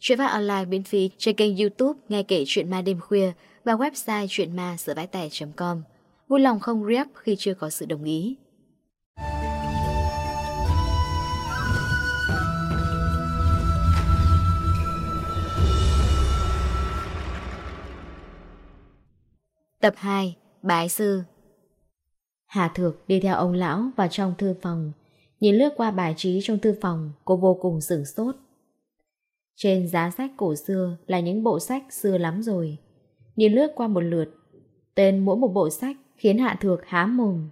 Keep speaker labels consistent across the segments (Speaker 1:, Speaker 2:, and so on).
Speaker 1: Chuyện phát online miễn phí trên kênh youtube Nghe kể chuyện ma đêm khuya Và website chuyenma com. Vui lòng không rep khi chưa có sự đồng ý. Tập 2 Bái sư. Hà Thược đi theo ông lão vào trong thư phòng. Nhìn lướt qua bài trí trong thư phòng, Cô vô cùng sửng sốt. Trên giá sách cổ xưa là những bộ sách xưa lắm rồi. Nhìn lướt qua một lượt, tên mỗi một bộ sách khiến Hạ Thược há mồm.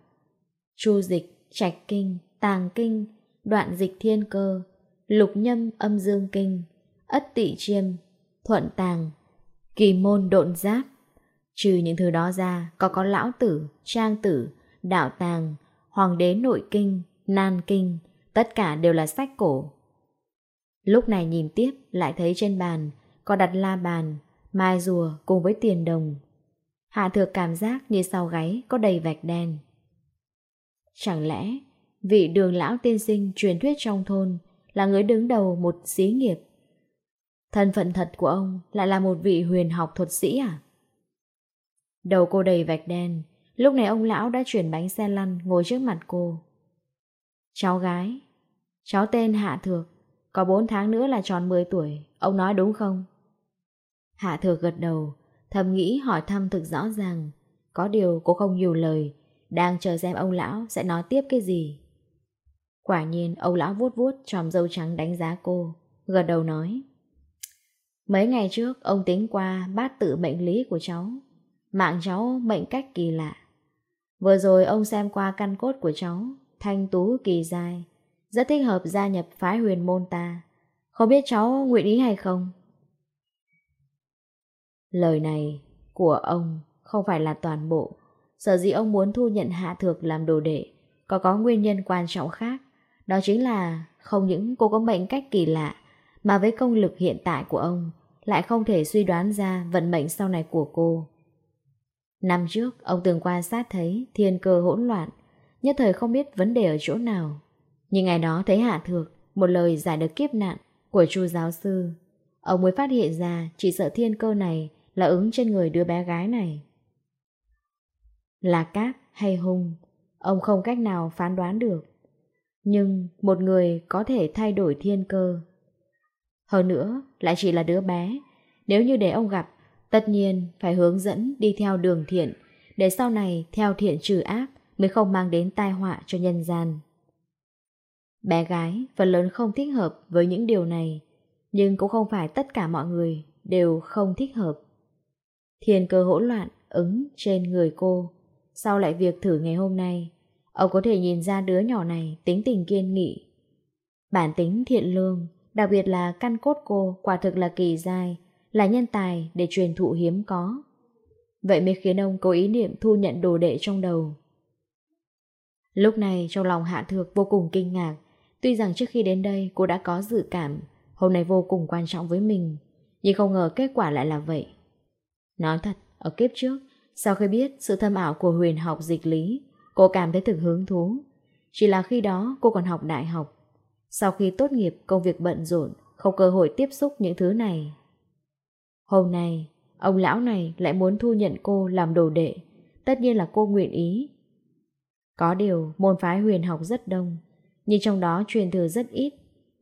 Speaker 1: Chu dịch, trạch kinh, tàng kinh, đoạn dịch thiên cơ, lục nhâm âm dương kinh, ất tị chiêm, thuận tàng, kỳ môn độn giáp. Trừ những thứ đó ra, có có lão tử, trang tử, đạo tàng, hoàng đế nội kinh, nan kinh, tất cả đều là sách cổ. Lúc này nhìn tiếp lại thấy trên bàn Có đặt la bàn, mai rùa cùng với tiền đồng. Hạ thược cảm giác như sau gáy có đầy vạch đen. Chẳng lẽ vị đường lão tiên sinh truyền thuyết trong thôn Là người đứng đầu một xí nghiệp? Thân phận thật của ông lại là một vị huyền học thuật sĩ à? Đầu cô đầy vạch đen Lúc này ông lão đã chuyển bánh xe lăn ngồi trước mặt cô. Cháu gái Cháu tên Hạ Thược. Có 4 tháng nữa là tròn 10 tuổi, ông nói đúng không? Hạ thừa gật đầu, thầm nghĩ hỏi thăm thực rõ ràng. Có điều cô không nhiều lời, đang chờ xem ông lão sẽ nói tiếp cái gì. Quả nhiên ông lão vuốt vuốt tròm dâu trắng đánh giá cô, gật đầu nói. Mấy ngày trước ông tính qua bát tự mệnh lý của cháu, mạng cháu mệnh cách kỳ lạ. Vừa rồi ông xem qua căn cốt của cháu, thanh tú kỳ dài, rất thích hợp gia nhập phái huyền môn ta. Không biết cháu nguyện ý hay không? Lời này của ông không phải là toàn bộ. Sở dĩ ông muốn thu nhận hạ thược làm đồ đệ Có có nguyên nhân quan trọng khác. Đó chính là không những cô có mệnh cách kỳ lạ Mà với công lực hiện tại của ông Lại không thể suy đoán ra vận mệnh sau này của cô. Năm trước, ông từng quan sát thấy thiên cơ hỗn loạn, nhất thời không biết vấn đề ở chỗ nào. Nhưng ngày đó thấy Hạ Thược, một lời giải được kiếp nạn của chu giáo sư. Ông mới phát hiện ra chỉ sợ thiên cơ này là ứng trên người đứa bé gái này. Là cáp hay hung, ông không cách nào phán đoán được. Nhưng một người có thể thay đổi thiên cơ. Hơn nữa, lại chỉ là đứa bé. Nếu như để ông gặp, tất nhiên phải hướng dẫn đi theo đường thiện, để sau này theo thiện trừ ác mới không mang đến tai họa cho nhân gian. Bé gái phần lớn không thích hợp với những điều này, nhưng cũng không phải tất cả mọi người đều không thích hợp. Thiên cơ hỗn loạn ứng trên người cô. Sau lại việc thử ngày hôm nay, ông có thể nhìn ra đứa nhỏ này tính tình kiên nghị. Bản tính thiện lương, đặc biệt là căn cốt cô quả thực là kỳ dài là nhân tài để truyền thụ hiếm có. Vậy mới khiến ông có ý niệm thu nhận đồ đệ trong đầu. Lúc này trong lòng Hạ Thược vô cùng kinh ngạc, Tuy rằng trước khi đến đây cô đã có dự cảm hôm nay vô cùng quan trọng với mình, nhưng không ngờ kết quả lại là vậy. Nói thật, ở kiếp trước, sau khi biết sự thâm ảo của huyền học dịch lý, cô cảm thấy thực hứng thú. Chỉ là khi đó cô còn học đại học. Sau khi tốt nghiệp công việc bận rộn, không cơ hội tiếp xúc những thứ này. Hôm nay, ông lão này lại muốn thu nhận cô làm đồ đệ, tất nhiên là cô nguyện ý. Có điều, môn phái huyền học rất đông, nhưng trong đó truyền thừa rất ít.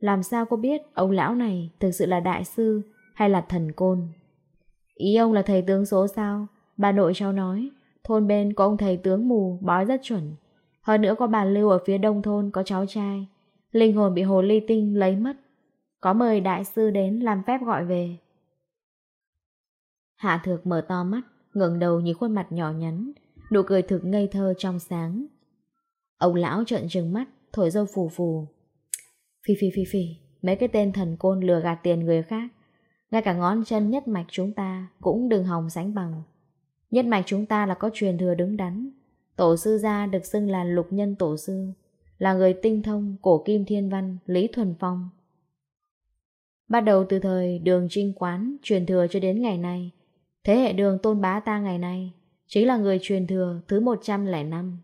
Speaker 1: Làm sao cô biết ông lão này thực sự là đại sư hay là thần côn? Ý ông là thầy tướng số sao? Bà nội cháu nói, thôn bên có ông thầy tướng mù, bói rất chuẩn. Hơn nữa có bà Lưu ở phía đông thôn có cháu trai. Linh hồn bị hồ ly tinh lấy mất. Có mời đại sư đến làm phép gọi về. Hạ thược mở to mắt, ngẩng đầu nhìn khuôn mặt nhỏ nhắn, nụ cười thực ngây thơ trong sáng. Ông lão trợn trừng mắt, thổi dâu phù phù. Phi phi phi phi, mấy cái tên thần côn lừa gạt tiền người khác. Ngay cả ngón chân nhất mạch chúng ta cũng đừng hòng sánh bằng. Nhất mạch chúng ta là có truyền thừa đứng đắn. Tổ sư gia được xưng là lục nhân tổ sư, là người tinh thông, cổ kim thiên văn, Lý Thuần Phong. Bắt đầu từ thời đường trinh quán truyền thừa cho đến ngày nay, thế hệ đường tôn bá ta ngày nay chính là người truyền thừa thứ 105.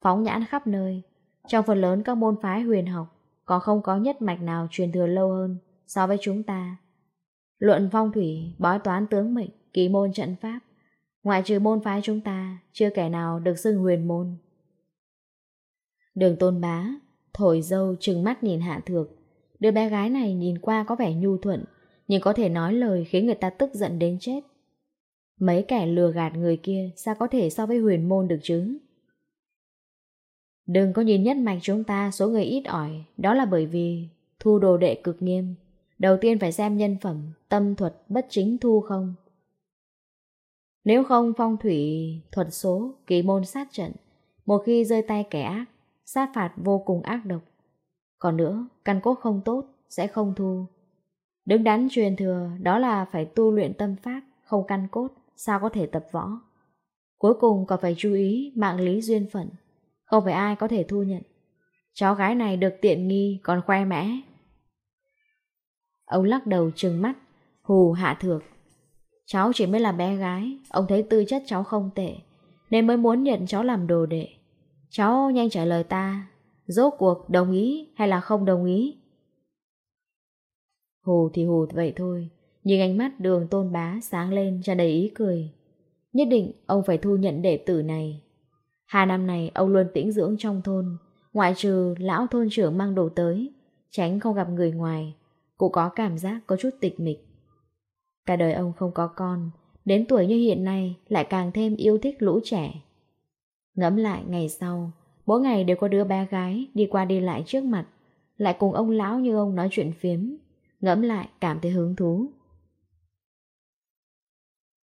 Speaker 1: Phóng nhãn khắp nơi, trong phần lớn các môn phái huyền học có không có nhất mạch nào truyền thừa lâu hơn So với chúng ta. Luận phong thủy, bói toán tướng mệnh Kỳ môn trận pháp Ngoại trừ môn phái chúng ta Chưa kẻ nào được xưng huyền môn. Đường tôn bá Thổi dâu trừng mắt nhìn hạ thược. Đứa bé gái này nhìn qua có vẻ nhu thuận Nhưng có thể nói lời khiến người ta tức giận đến chết. Mấy kẻ lừa gạt người kia Sao có thể so với huyền môn được chứng Đừng có nhìn nhất mạch chúng ta số người ít ỏi, đó là bởi vì thu đồ đệ cực nghiêm. Đầu tiên phải xem nhân phẩm, tâm thuật bất chính thu không. Nếu không phong thủy, thuật số, kỳ môn sát trận, một khi rơi tay kẻ ác, sát phạt vô cùng ác độc. Còn nữa, căn cốt không tốt, sẽ không thu. Đứng đắn truyền thừa, đó là phải tu luyện tâm pháp, không căn cốt, sao có thể tập võ. Cuối cùng còn phải chú ý mạng lý duyên phận, không phải ai có thể thu nhận. Cháu gái này được tiện nghi, còn khoe mẽ. Ông lắc đầu trừng mắt, Hù hạ thược. Cháu chỉ mới là bé gái, Ông thấy tư chất cháu không tệ, Nên mới muốn nhận cháu làm đồ đệ. Cháu nhanh trả lời ta, Rốt cuộc đồng ý hay là không đồng ý? Hù thì hù vậy thôi, Nhưng ánh mắt đường tôn bá sáng lên tràn đầy ý cười. Nhất định ông phải thu nhận đệ tử này. Hai năm này ông luôn tĩnh dưỡng trong thôn, ngoại trừ lão thôn trưởng mang đồ tới, tránh không gặp người ngoài. Cụ có cảm giác có chút tịch mịch. Cả đời ông không có con, đến tuổi như hiện nay lại càng thêm yêu thích lũ trẻ. Ngẫm lại ngày sau, mỗi ngày đều có đứa bé gái đi qua đi lại trước mặt, lại cùng ông lão như ông nói chuyện phiếm, ngẫm lại cảm thấy hứng thú.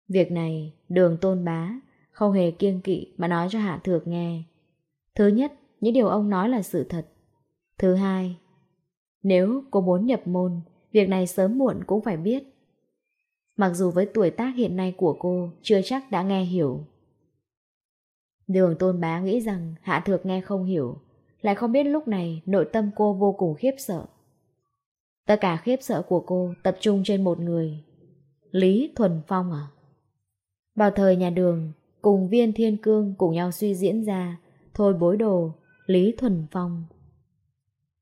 Speaker 1: Việc này, đường tôn bá, không hề kiêng kỵ mà nói cho Hạ Thược nghe. Thứ nhất, những điều ông nói là sự thật. Thứ hai, nếu cô muốn nhập môn, việc này sớm muộn cũng phải biết. Mặc dù với tuổi tác hiện nay của cô chưa chắc đã nghe hiểu. Đường tôn bá nghĩ rằng Hạ Thược nghe không hiểu, lại không biết lúc này nội tâm cô vô cùng khiếp sợ. Tất cả khiếp sợ của cô tập trung trên một người. Lý Thuần Phong à? Vào thời nhà đường, cùng viên thiên cương cùng nhau suy diễn ra Thôi bối đồ, Lý Thuần Phong.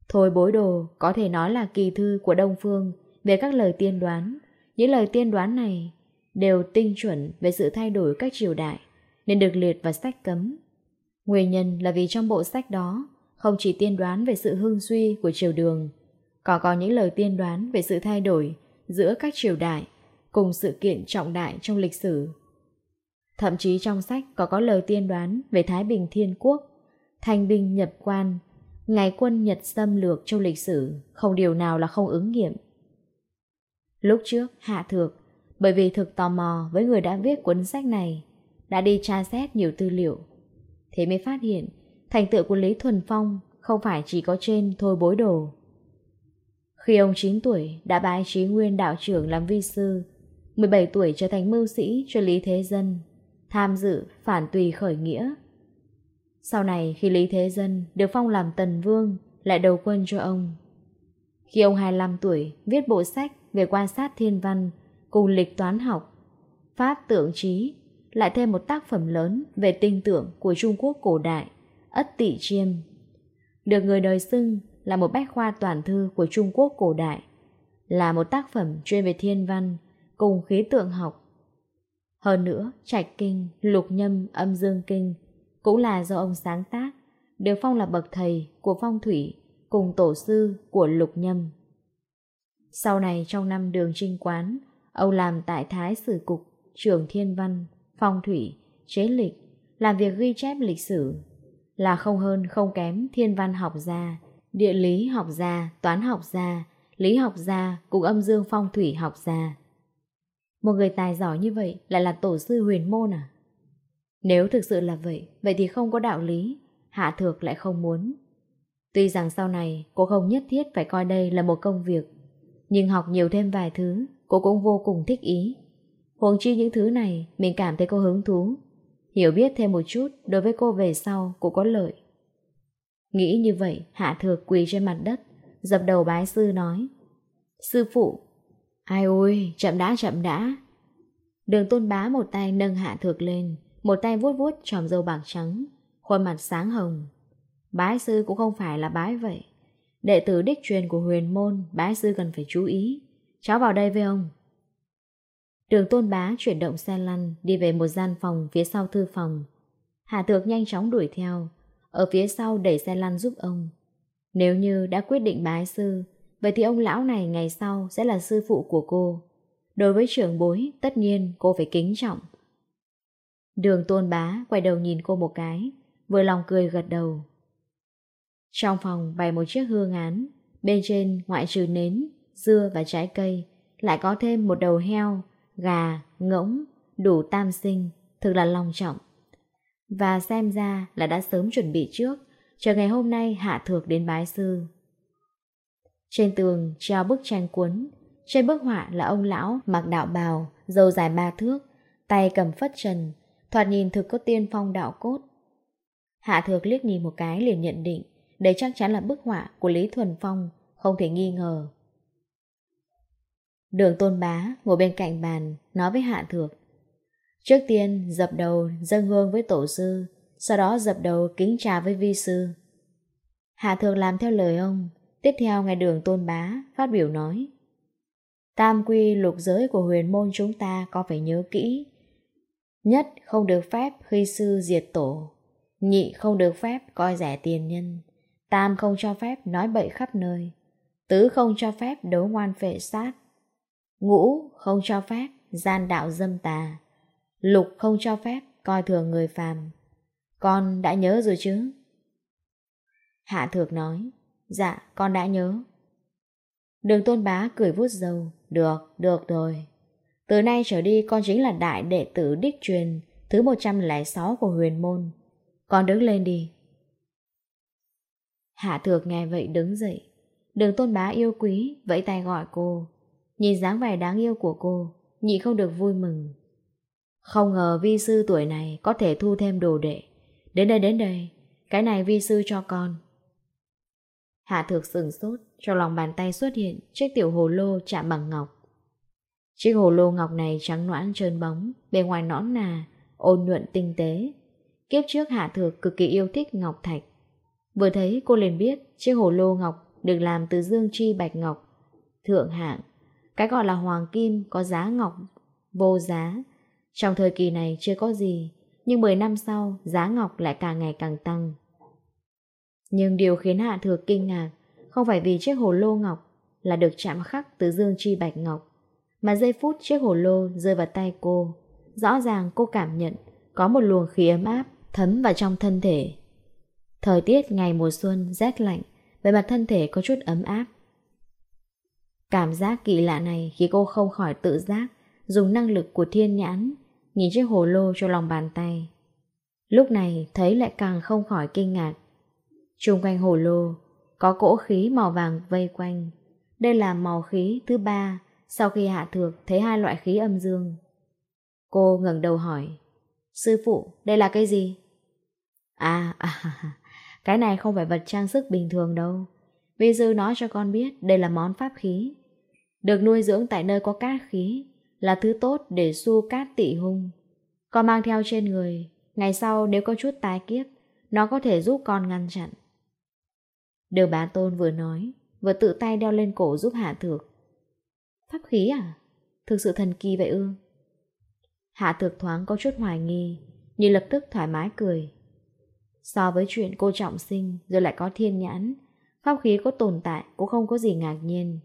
Speaker 1: Thôi bối đồ có thể nói là kỳ thư của Đông Phương về các lời tiên đoán. Những lời tiên đoán này đều tinh chuẩn về sự thay đổi các triều đại nên được liệt vào sách cấm. Nguyên nhân là vì trong bộ sách đó không chỉ tiên đoán về sự hưng suy của triều đường, còn có những lời tiên đoán về sự thay đổi giữa các triều đại cùng sự kiện trọng đại trong lịch sử Thậm chí trong sách có có lời tiên đoán về Thái Bình Thiên Quốc, thành binh Nhật quan, ngày quân Nhật xâm lược trong lịch sử, không điều nào là không ứng nghiệm. Lúc trước, Hạ Thược, bởi vì thực tò mò với người đã viết cuốn sách này, đã đi tra xét nhiều tư liệu. Thế mới phát hiện, thành tựu của Lý Thuần Phong không phải chỉ có trên thôi bối đồ. Khi ông 9 tuổi đã bái trí nguyên đạo trưởng làm vi sư, 17 tuổi trở thành mưu sĩ cho Lý Thế Dân, tham dự phản tùy khởi nghĩa. Sau này khi Lý Thế Dân được phong làm tần vương lại đầu quân cho ông. Khi ông 25 tuổi viết bộ sách về quan sát thiên văn cùng lịch toán học, pháp tượng trí, lại thêm một tác phẩm lớn về tinh tưởng của Trung Quốc cổ đại, Ất Tị Chiêm. Được người đời xưng là một bách khoa toàn thư của Trung Quốc cổ đại, là một tác phẩm chuyên về thiên văn cùng khí tượng học hơn nữa, trạch kinh, lục nhâm, âm dương kinh cũng là do ông sáng tác, đều phong là bậc thầy của phong thủy cùng tổ sư của lục nhâm. Sau này trong năm đường trinh quán, ông làm tại Thái Sử Cục, trường Thiên Văn, Phong Thủy, Chế Lịch, làm việc ghi chép lịch sử, là không hơn không kém Thiên Văn học gia, Địa lý học gia, Toán học gia, Lý học gia cùng âm dương phong thủy học gia. Một người tài giỏi như vậy lại là tổ sư huyền môn à? Nếu thực sự là vậy, vậy thì không có đạo lý, Hạ Thược lại không muốn. Tuy rằng sau này cô không nhất thiết phải coi đây là một công việc, nhưng học nhiều thêm vài thứ, cô cũng vô cùng thích ý. Huống chi những thứ này mình cảm thấy cô hứng thú. Hiểu biết thêm một chút đối với cô về sau cũng có lợi. Nghĩ như vậy, Hạ Thược quỳ trên mặt đất, dập đầu bái sư nói. Sư phụ, Ai ôi, chậm đã chậm đã. Đường tôn bá một tay nâng hạ thược lên, một tay vuốt vuốt tròm dâu bạc trắng, khuôn mặt sáng hồng. Bái sư cũng không phải là bái vậy. Đệ tử đích truyền của huyền môn, bái sư cần phải chú ý. Cháu vào đây với ông. Đường tôn bá chuyển động xe lăn đi về một gian phòng phía sau thư phòng. Hạ thược nhanh chóng đuổi theo, ở phía sau đẩy xe lăn giúp ông. Nếu như đã quyết định bái sư, Vậy thì ông lão này ngày sau sẽ là sư phụ của cô. Đối với trưởng bối, tất nhiên cô phải kính trọng. Đường tôn bá quay đầu nhìn cô một cái, vừa lòng cười gật đầu. Trong phòng bày một chiếc hương án, bên trên ngoại trừ nến, dưa và trái cây, lại có thêm một đầu heo, gà, ngỗng, đủ tam sinh, thực là lòng trọng. Và xem ra là đã sớm chuẩn bị trước, chờ ngày hôm nay hạ thược đến bái sư. Trên tường treo bức tranh cuốn, trên bức họa là ông lão mặc đạo bào, dâu dài ba thước, tay cầm phất trần, thoạt nhìn thực có tiên phong đạo cốt. Hạ thược liếc nhìn một cái liền nhận định, đây chắc chắn là bức họa của Lý Thuần Phong, không thể nghi ngờ. Đường tôn bá ngồi bên cạnh bàn, nói với Hạ thược. Trước tiên dập đầu dâng hương với tổ sư, sau đó dập đầu kính trà với vi sư. Hạ thược làm theo lời ông, Tiếp theo ngài đường tôn bá phát biểu nói, Tam quy lục giới của huyền môn chúng ta có phải nhớ kỹ Nhất không được phép hy sư diệt tổ, Nhị không được phép coi rẻ tiền nhân, Tam không cho phép nói bậy khắp nơi, Tứ không cho phép đấu ngoan phệ sát, Ngũ không cho phép gian đạo dâm tà, Lục không cho phép coi thường người phàm Con đã nhớ rồi chứ? Hạ thược nói Dạ, con đã nhớ. Đường tôn bá cười vút dầu. Được, được rồi. Từ nay trở đi con chính là đại đệ tử đích truyền thứ 106 của huyền môn. Con đứng lên đi. Hạ thược nghe vậy đứng dậy. Đường tôn bá yêu quý, vẫy tay gọi cô. Nhìn dáng vẻ đáng yêu của cô, nhị không được vui mừng. Không ngờ vi sư tuổi này có thể thu thêm đồ đệ. Đến đây đến đây, cái này vi sư cho con. Hạ thực sừng sốt, trong lòng bàn tay xuất hiện chiếc tiểu hồ lô chạm bằng ngọc. Chiếc hồ lô ngọc này trắng noãn trơn bóng, bề ngoài nõn nà, ôn nhuận tinh tế. Kiếp trước Hạ Thược cực kỳ yêu thích ngọc thạch. Vừa thấy cô liền biết chiếc hồ lô ngọc được làm từ dương chi bạch ngọc, thượng hạng. Cái gọi là hoàng kim có giá ngọc, vô giá. Trong thời kỳ này chưa có gì, nhưng 10 năm sau giá ngọc lại càng ngày càng tăng. Nhưng điều khiến Hạ thược kinh ngạc không phải vì chiếc hồ lô ngọc là được chạm khắc từ dương chi bạch ngọc, mà giây phút chiếc hồ lô rơi vào tay cô, rõ ràng cô cảm nhận có một luồng khí ấm áp thấm vào trong thân thể. Thời tiết ngày mùa xuân rét lạnh, về mặt thân thể có chút ấm áp. Cảm giác kỳ lạ này khiến cô không khỏi tự giác dùng năng lực của thiên nhãn nhìn chiếc hồ lô cho lòng bàn tay. Lúc này thấy lại càng không khỏi kinh ngạc Trung quanh hồ lô có cỗ khí màu vàng vây quanh. Đây là màu khí thứ ba sau khi hạ thược thấy hai loại khí âm dương. Cô ngẩng đầu hỏi, Sư phụ, đây là cái gì? À, à, cái này không phải vật trang sức bình thường đâu. Vi sư nói cho con biết đây là món pháp khí. Được nuôi dưỡng tại nơi có cát khí là thứ tốt để xua cát tị hung. Con mang theo trên người, ngày sau nếu có chút tái kiếp, nó có thể giúp con ngăn chặn. Điều bá tôn vừa nói, vừa tự tay đeo lên cổ giúp Hạ Thược. Pháp khí à? Thực sự thần kỳ vậy ư? Hạ Thược thoáng có chút hoài nghi, nhưng lập tức thoải mái cười. So với chuyện cô trọng sinh rồi lại có thiên nhãn, pháp khí có tồn tại cũng không có gì ngạc nhiên.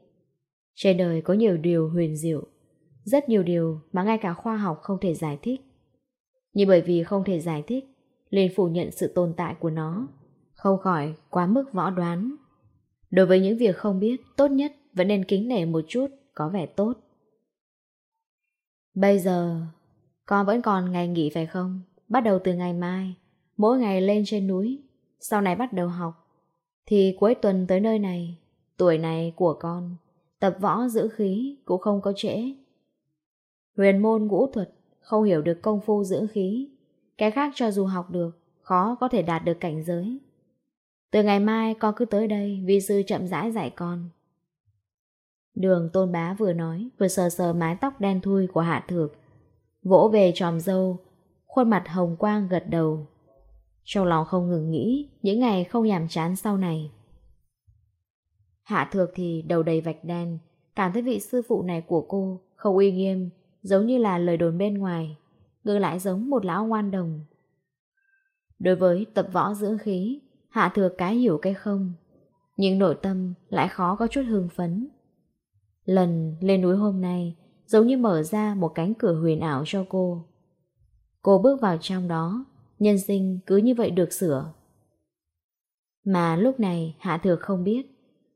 Speaker 1: Trên đời có nhiều điều huyền diệu, rất nhiều điều mà ngay cả khoa học không thể giải thích. Nhưng bởi vì không thể giải thích, liền phủ nhận sự tồn tại của nó không khỏi quá mức võ đoán. Đối với những việc không biết, tốt nhất vẫn nên kính nể một chút, có vẻ tốt. Bây giờ, con vẫn còn ngày nghỉ phải không? Bắt đầu từ ngày mai, mỗi ngày lên trên núi, sau này bắt đầu học. Thì cuối tuần tới nơi này, tuổi này của con, tập võ giữ khí cũng không có trễ. Huyền môn ngũ thuật, không hiểu được công phu dưỡng khí. Cái khác cho dù học được, khó có thể đạt được cảnh giới. Từ ngày mai con cứ tới đây, vì sư chậm rãi dạy con. Đường tôn bá vừa nói, vừa sờ sờ mái tóc đen thui của hạ thược. Vỗ về tròm dâu, khuôn mặt hồng quang gật đầu. Trong lòng không ngừng nghĩ, những ngày không nhàm chán sau này. Hạ thược thì đầu đầy vạch đen, cảm thấy vị sư phụ này của cô không uy nghiêm, giống như là lời đồn bên ngoài, ngược lại giống một lão ngoan đồng. Đối với tập võ dưỡng khí, Hạ thừa cái hiểu cái không, Nhưng nội tâm lại khó có chút hương phấn. Lần lên núi hôm nay, Giống như mở ra một cánh cửa huyền ảo cho cô. Cô bước vào trong đó, Nhân sinh cứ như vậy được sửa. Mà lúc này, Hạ thừa không biết,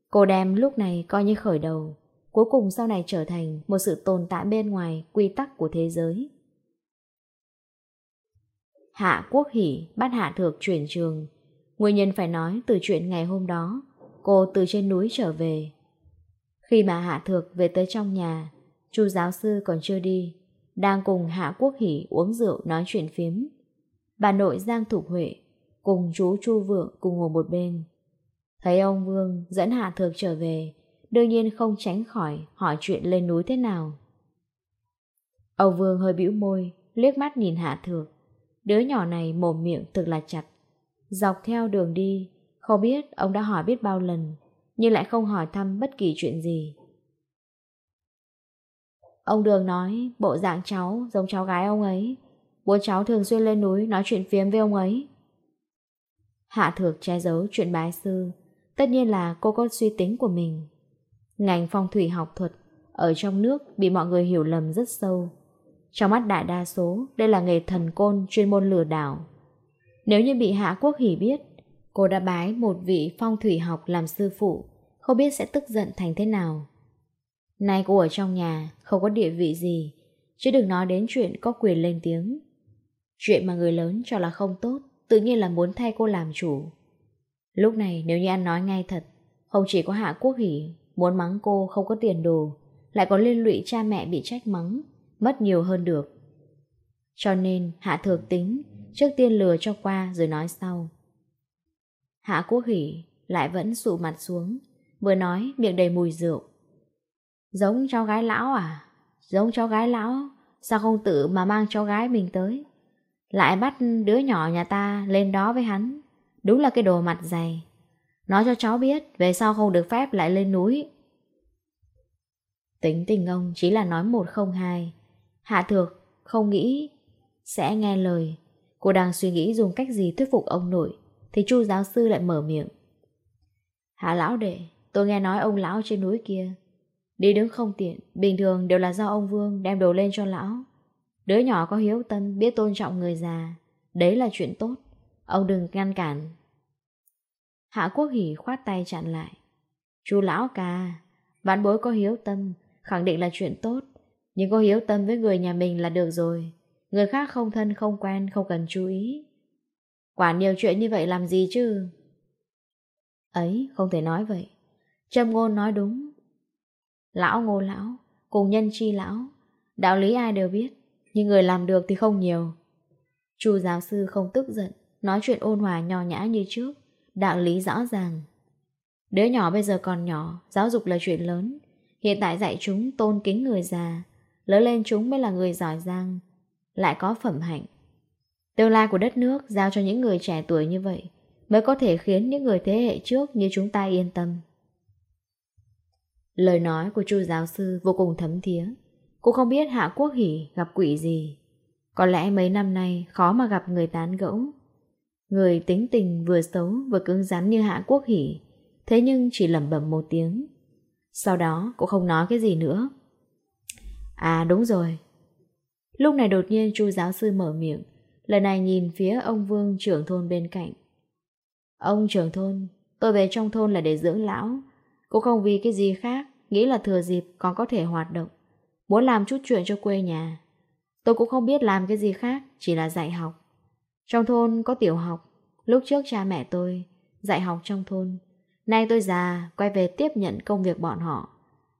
Speaker 1: Cô đem lúc này coi như khởi đầu, Cuối cùng sau này trở thành Một sự tồn tại bên ngoài quy tắc của thế giới. Hạ quốc hỉ bắt hạ thược chuyển trường Nguyên nhân phải nói từ chuyện ngày hôm đó, cô từ trên núi trở về. Khi mà Hạ Thược về tới trong nhà, chú giáo sư còn chưa đi, đang cùng Hạ Quốc Hỷ uống rượu nói chuyện phiếm. Bà nội Giang Thục Huệ cùng chú Chu Vượng cùng ngồi một bên. Thấy ông Vương dẫn Hạ Thược trở về, đương nhiên không tránh khỏi hỏi chuyện lên núi thế nào. Ông Vương hơi bĩu môi, liếc mắt nhìn Hạ Thược. Đứa nhỏ này mồm miệng thực là chặt. Dọc theo đường đi, không biết ông đã hỏi biết bao lần, nhưng lại không hỏi thăm bất kỳ chuyện gì. Ông Đường nói bộ dạng cháu giống cháu gái ông ấy, bố cháu thường xuyên lên núi nói chuyện phiếm với ông ấy. Hạ thược che giấu chuyện bái sư, tất nhiên là cô có suy tính của mình. Ngành phong thủy học thuật ở trong nước bị mọi người hiểu lầm rất sâu. Trong mắt đại đa số, đây là nghề thần côn chuyên môn lừa đảo. Nếu như bị Hạ Quốc Hỷ biết, cô đã bái một vị phong thủy học làm sư phụ, không biết sẽ tức giận thành thế nào. Nay cô ở trong nhà, không có địa vị gì, chứ đừng nói đến chuyện có quyền lên tiếng. Chuyện mà người lớn cho là không tốt, tự nhiên là muốn thay cô làm chủ. Lúc này nếu như anh nói ngay thật, không chỉ có Hạ Quốc Hỷ muốn mắng cô không có tiền đồ, lại có liên lụy cha mẹ bị trách mắng, mất nhiều hơn được. Cho nên Hạ Thược tính trước tiên lừa cho qua rồi nói sau. Hạ Quốc Hỷ lại vẫn sụ mặt xuống, vừa nói miệng đầy mùi rượu. Giống cháu gái lão à? Giống cháu gái lão, sao không tự mà mang cháu gái mình tới? Lại bắt đứa nhỏ nhà ta lên đó với hắn, đúng là cái đồ mặt dày. Nói cho cháu biết, về sau không được phép lại lên núi. Tính tình ông chỉ là nói một không hai. Hạ thược, không nghĩ, sẽ nghe lời, Cô đang suy nghĩ dùng cách gì thuyết phục ông nội, Thì chu giáo sư lại mở miệng. Hạ lão đệ, Tôi nghe nói ông lão trên núi kia, Đi đứng không tiện, Bình thường đều là do ông Vương đem đồ lên cho lão. Đứa nhỏ có hiếu tâm, Biết tôn trọng người già, Đấy là chuyện tốt, Ông đừng ngăn cản. Hạ Quốc hỉ khoát tay chặn lại. Chu lão ca Ván bối có hiếu tâm, Khẳng định là chuyện tốt, Nhưng có hiếu tâm với người nhà mình là được rồi. Người khác không thân, không quen, không cần chú ý. Quả nhiều chuyện như vậy làm gì chứ? Ấy, không thể nói vậy. Trâm ngôn nói đúng. Lão ngô lão, Cùng nhân chi lão, Đạo lý ai đều biết, Nhưng người làm được thì không nhiều. Chú giáo sư không tức giận, Nói chuyện ôn hòa nhỏ nhã như trước, Đạo lý rõ ràng. Đứa nhỏ bây giờ còn nhỏ, Giáo dục là chuyện lớn. Hiện tại dạy chúng tôn kính người già, Lớn lên chúng mới là người giỏi giang lại có phẩm hạnh. Tương lai của đất nước giao cho những người trẻ tuổi như vậy mới có thể khiến những người thế hệ trước như chúng ta yên tâm. Lời nói của chu giáo sư vô cùng thấm thía. Cô không biết Hạ Quốc Hỷ gặp quỷ gì. Có lẽ mấy năm nay khó mà gặp người tán gẫu. Người tính tình vừa xấu vừa cứng rắn như Hạ Quốc Hỷ, thế nhưng chỉ lẩm bẩm một tiếng. Sau đó cô không nói cái gì nữa. À đúng rồi, Lúc này đột nhiên chu giáo sư mở miệng, lần này nhìn phía ông Vương trưởng thôn bên cạnh. Ông trưởng thôn, tôi về trong thôn là để dưỡng lão, cũng không vì cái gì khác, nghĩ là thừa dịp còn có thể hoạt động, muốn làm chút chuyện cho quê nhà. Tôi cũng không biết làm cái gì khác, chỉ là dạy học. Trong thôn có tiểu học, lúc trước cha mẹ tôi dạy học trong thôn. Nay tôi già, quay về tiếp nhận công việc bọn họ,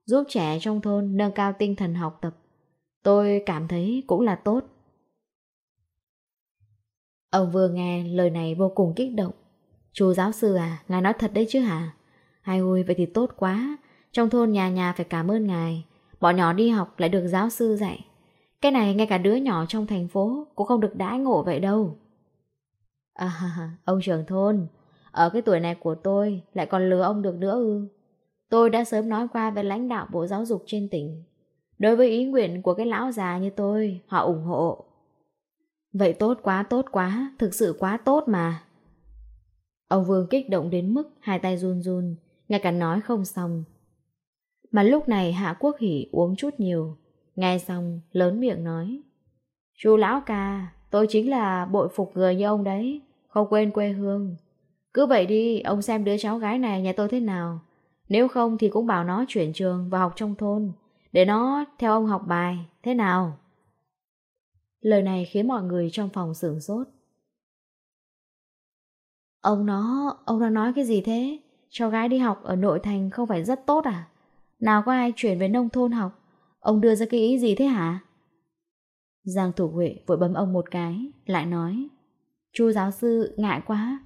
Speaker 1: giúp trẻ trong thôn nâng cao tinh thần học tập Tôi cảm thấy cũng là tốt. Ông vừa nghe lời này vô cùng kích động. Chú giáo sư à, ngài nói thật đấy chứ hả? Hay ui vậy thì tốt quá. Trong thôn nhà nhà phải cảm ơn ngài. Bọn nhỏ đi học lại được giáo sư dạy. Cái này ngay cả đứa nhỏ trong thành phố cũng không được đãi ngộ vậy đâu. À, ông trưởng thôn, ở cái tuổi này của tôi lại còn lừa ông được nữa ư. Tôi đã sớm nói qua với lãnh đạo Bộ Giáo dục trên tỉnh. Đối với ý nguyện của cái lão già như tôi, họ ủng hộ. Vậy tốt quá, tốt quá, thực sự quá tốt mà. Ông Vương kích động đến mức hai tay run run, ngay cả nói không xong. Mà lúc này Hạ Quốc Hỷ uống chút nhiều, nghe xong lớn miệng nói. Chú lão ca, tôi chính là bội phục người như ông đấy, không quên quê hương. Cứ vậy đi, ông xem đứa cháu gái này nhà tôi thế nào. Nếu không thì cũng bảo nó chuyển trường và học trong thôn để nó theo ông học bài, thế nào? Lời này khiến mọi người trong phòng sửng sốt. Ông nó, ông nó nói cái gì thế? Cho gái đi học ở nội thành không phải rất tốt à? Nào có ai chuyển về nông thôn học? Ông đưa ra cái ý gì thế hả? Giang Thủ Huệ vội bấm ông một cái, lại nói. Chú giáo sư, ngại quá.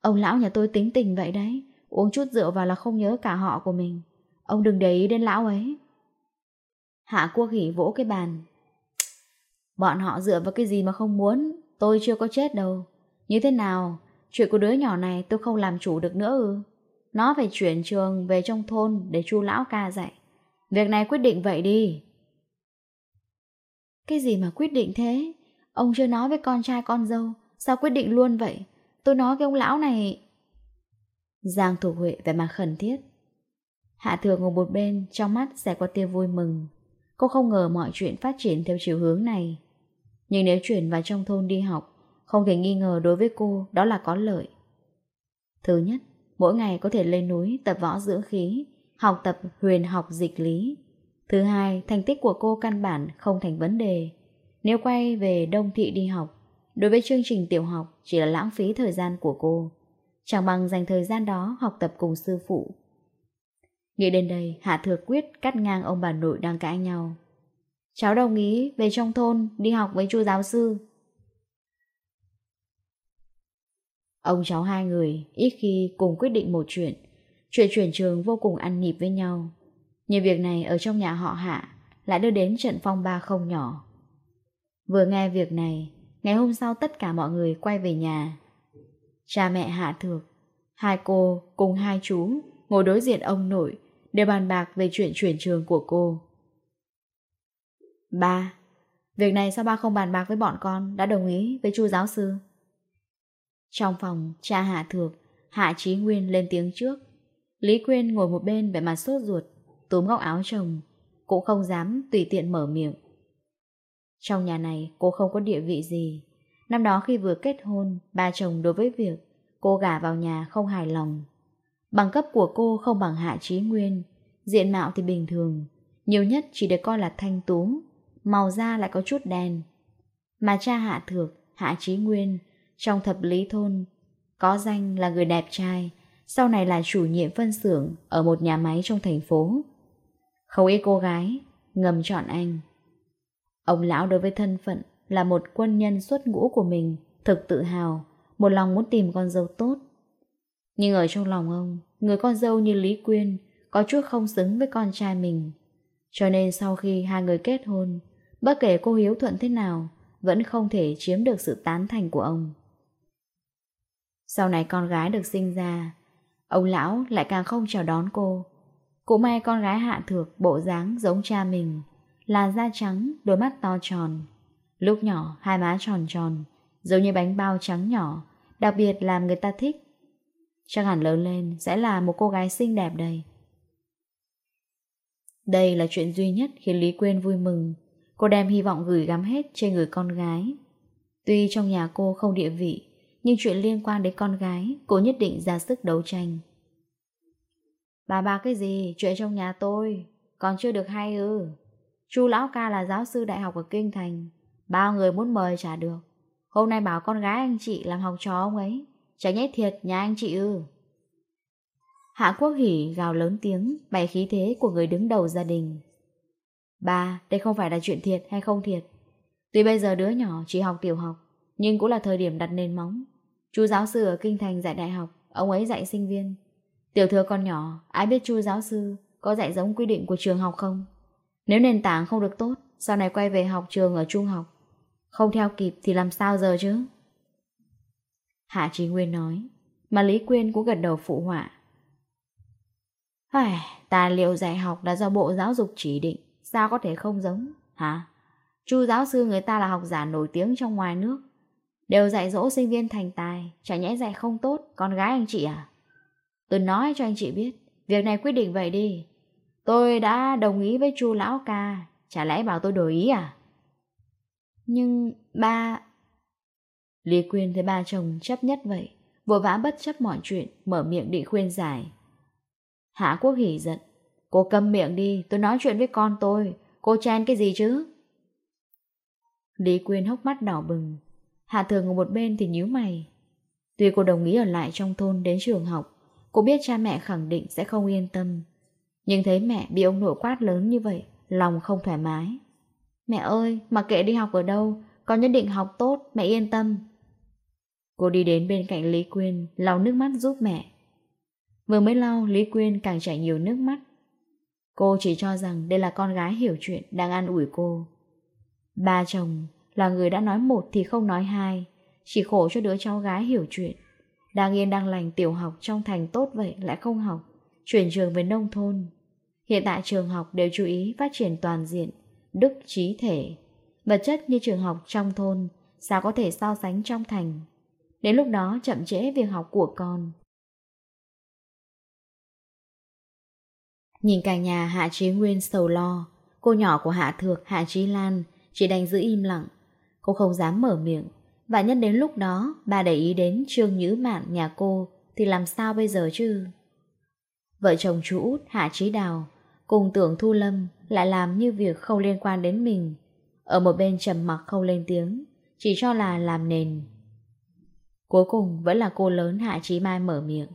Speaker 1: Ông lão nhà tôi tính tình vậy đấy. Uống chút rượu vào là không nhớ cả họ của mình. Ông đừng để ý đến lão ấy. Hạ Quốc Hỷ vỗ cái bàn. Bọn họ dựa vào cái gì mà không muốn, tôi chưa có chết đâu. Như thế nào, chuyện của đứa nhỏ này tôi không làm chủ được nữa ư. Nó phải chuyển trường về trong thôn để chu lão ca dạy. Việc này quyết định vậy đi. Cái gì mà quyết định thế? Ông chưa nói với con trai con dâu, sao quyết định luôn vậy? Tôi nói cái ông lão này... Giang Thủ Huệ về mặt khẩn thiết. Hạ thừa ngồi một bên, trong mắt sẽ có tia vui mừng. Cô không ngờ mọi chuyện phát triển theo chiều hướng này. Nhưng nếu chuyển vào trong thôn đi học, không thể nghi ngờ đối với cô đó là có lợi. Thứ nhất, mỗi ngày có thể lên núi tập võ dưỡng khí, học tập huyền học dịch lý. Thứ hai, thành tích của cô căn bản không thành vấn đề. Nếu quay về Đông Thị đi học, đối với chương trình tiểu học chỉ là lãng phí thời gian của cô. Chẳng bằng dành thời gian đó học tập cùng sư phụ, Nghĩ đến đây, Hạ Thừa Quyết cắt ngang ông bà nội đang cãi nhau. Cháu đồng ý về trong thôn đi học với chú giáo sư. Ông cháu hai người ít khi cùng quyết định một chuyện. Chuyện chuyển trường vô cùng ăn nhịp với nhau. Nhưng việc này ở trong nhà họ Hạ lại đưa đến trận phong ba không nhỏ. Vừa nghe việc này, ngày hôm sau tất cả mọi người quay về nhà. Cha mẹ Hạ Thược, hai cô cùng hai chú ngồi đối diện ông nội để bàn bạc về chuyện chuyển trường của cô. Ba, việc này sao ba không bàn bạc với bọn con đã đồng ý với chú giáo sư? Trong phòng, cha Hạ Thược, Hạ Chí Nguyên lên tiếng trước. Lý Quyên ngồi một bên vẻ mặt sốt ruột, túm góc áo chồng, cũng không dám tùy tiện mở miệng. Trong nhà này cô không có địa vị gì. Năm đó khi vừa kết hôn, ba chồng đối với việc cô gả vào nhà không hài lòng. Bằng cấp của cô không bằng Hạ Trí Nguyên, diện mạo thì bình thường, nhiều nhất chỉ được coi là thanh tú, màu da lại có chút đen. Mà cha Hạ Thược, Hạ Trí Nguyên, trong thập lý thôn, có danh là người đẹp trai, sau này là chủ nhiệm phân xưởng ở một nhà máy trong thành phố. Không ít cô gái, ngầm chọn anh. Ông lão đối với thân phận là một quân nhân xuất ngũ của mình, thực tự hào, một lòng muốn tìm con dâu tốt. Nhưng ở trong lòng ông, người con dâu như Lý Quyên có chút không xứng với con trai mình. Cho nên sau khi hai người kết hôn, bất kể cô hiếu thuận thế nào, vẫn không thể chiếm được sự tán thành của ông. Sau này con gái được sinh ra, ông lão lại càng không chào đón cô. Cũng may con gái hạ thược bộ dáng giống cha mình, là da trắng, đôi mắt to tròn. Lúc nhỏ, hai má tròn tròn, giống như bánh bao trắng nhỏ, đặc biệt làm người ta thích. Chắc hẳn lớn lên sẽ là một cô gái xinh đẹp đây. Đây là chuyện duy nhất khiến Lý Quyên vui mừng. Cô đem hy vọng gửi gắm hết trên người con gái. Tuy trong nhà cô không địa vị, nhưng chuyện liên quan đến con gái, cô nhất định ra sức đấu tranh. Bà bà cái gì, chuyện trong nhà tôi, còn chưa được hay ư. chú lão ca là giáo sư đại học ở Kinh Thành, bao người muốn mời trả được. Hôm nay bảo con gái anh chị làm học trò ông ấy, chả nhét thiệt nhà anh chị ư. Hạ Quốc Hỉ gào lớn tiếng, bày khí thế của người đứng đầu gia đình. Ba, đây không phải là chuyện thiệt hay không thiệt. Tuy bây giờ đứa nhỏ chỉ học tiểu học, nhưng cũng là thời điểm đặt nền móng. Chú giáo sư ở Kinh Thành dạy đại học, ông ấy dạy sinh viên. Tiểu thừa con nhỏ, ai biết chú giáo sư có dạy giống quy định của trường học không? Nếu nền tảng không được tốt, sau này quay về học trường ở trung học, không theo kịp thì làm sao giờ chứ? Hạ Trí Nguyên nói, mà Lý Quyên cũng gật đầu phụ họa. Ai, tài liệu dạy học đã do Bộ Giáo dục chỉ định, sao có thể không giống, hả? Chu giáo sư người ta là học giả nổi tiếng trong ngoài nước, đều dạy dỗ sinh viên thành tài, chả nhẽ dạy không tốt, con gái anh chị à? Tôi nói cho anh chị biết, việc này quyết định vậy đi. Tôi đã đồng ý với Chu lão ca, chả lẽ bảo tôi đổi ý à? Nhưng ba, Lý Quyên thấy ba chồng chấp nhất vậy, vội vã bất chấp mọi chuyện, mở miệng định khuyên giải. Hạ Quốc hỉ giận, cô câm miệng đi, tôi nói chuyện với con tôi, cô chen cái gì chứ? Lý Quyên hốc mắt đỏ bừng, Hạ Thường ở một bên thì nhíu mày. Tuy cô đồng ý ở lại trong thôn đến trường học, cô biết cha mẹ khẳng định sẽ không yên tâm. Nhưng thấy mẹ bị ông nội quát lớn như vậy, lòng không thoải mái. Mẹ ơi, mặc kệ đi học ở đâu, con nhất định học tốt, mẹ yên tâm. Cô đi đến bên cạnh Lý Quyên, lau nước mắt giúp mẹ. Vừa mới lau, Lý Quyên càng chảy nhiều nước mắt. Cô chỉ cho rằng đây là con gái hiểu chuyện đang an ủi cô. Ba chồng là người đã nói một thì không nói hai, chỉ khổ cho đứa cháu gái hiểu chuyện. Đang yên đang lành tiểu học trong thành tốt vậy lại không học, chuyển trường về nông thôn. Hiện tại trường học đều chú ý phát triển toàn diện, đức trí thể. Vật chất như trường học trong thôn, sao có thể so sánh trong thành. Đến lúc đó chậm trễ việc học của con. Nhìn cả nhà Hạ Trí Nguyên sầu lo, cô nhỏ của Hạ Thược, Hạ Trí Lan chỉ đành giữ im lặng. Cô không dám mở miệng, và nhất đến lúc đó bà để ý đến Trương Nhữ Mạn nhà cô thì làm sao bây giờ chứ? Vợ chồng chú Út Hạ Trí Đào cùng tưởng Thu Lâm lại làm như việc không liên quan đến mình. Ở một bên trầm mặc không lên tiếng, chỉ cho là làm nền. Cuối cùng vẫn là cô lớn Hạ Trí Mai mở miệng.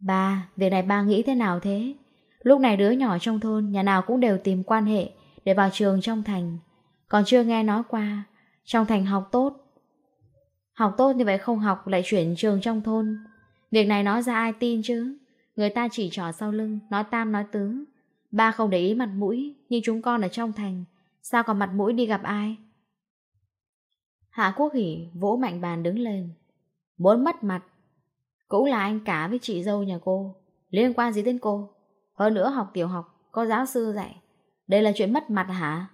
Speaker 1: Ba, việc này ba nghĩ thế nào thế? Lúc này đứa nhỏ trong thôn nhà nào cũng đều tìm quan hệ để vào trường trong thành. Còn chưa nghe nói qua, trong thành học tốt. Học tốt như vậy không học lại chuyển trường trong thôn. Việc này nói ra ai tin chứ? Người ta chỉ trỏ sau lưng, nói tam nói tứ. Ba không để ý mặt mũi, nhưng chúng con ở trong thành. Sao còn mặt mũi đi gặp ai? Hạ Quốc Hỷ vỗ mạnh bàn đứng lên. Muốn mất mặt. Cũng là anh cả với chị dâu nhà cô. Liên quan gì đến cô? Hơn nữa học tiểu học, có giáo sư dạy. Đây là chuyện mất mặt hả?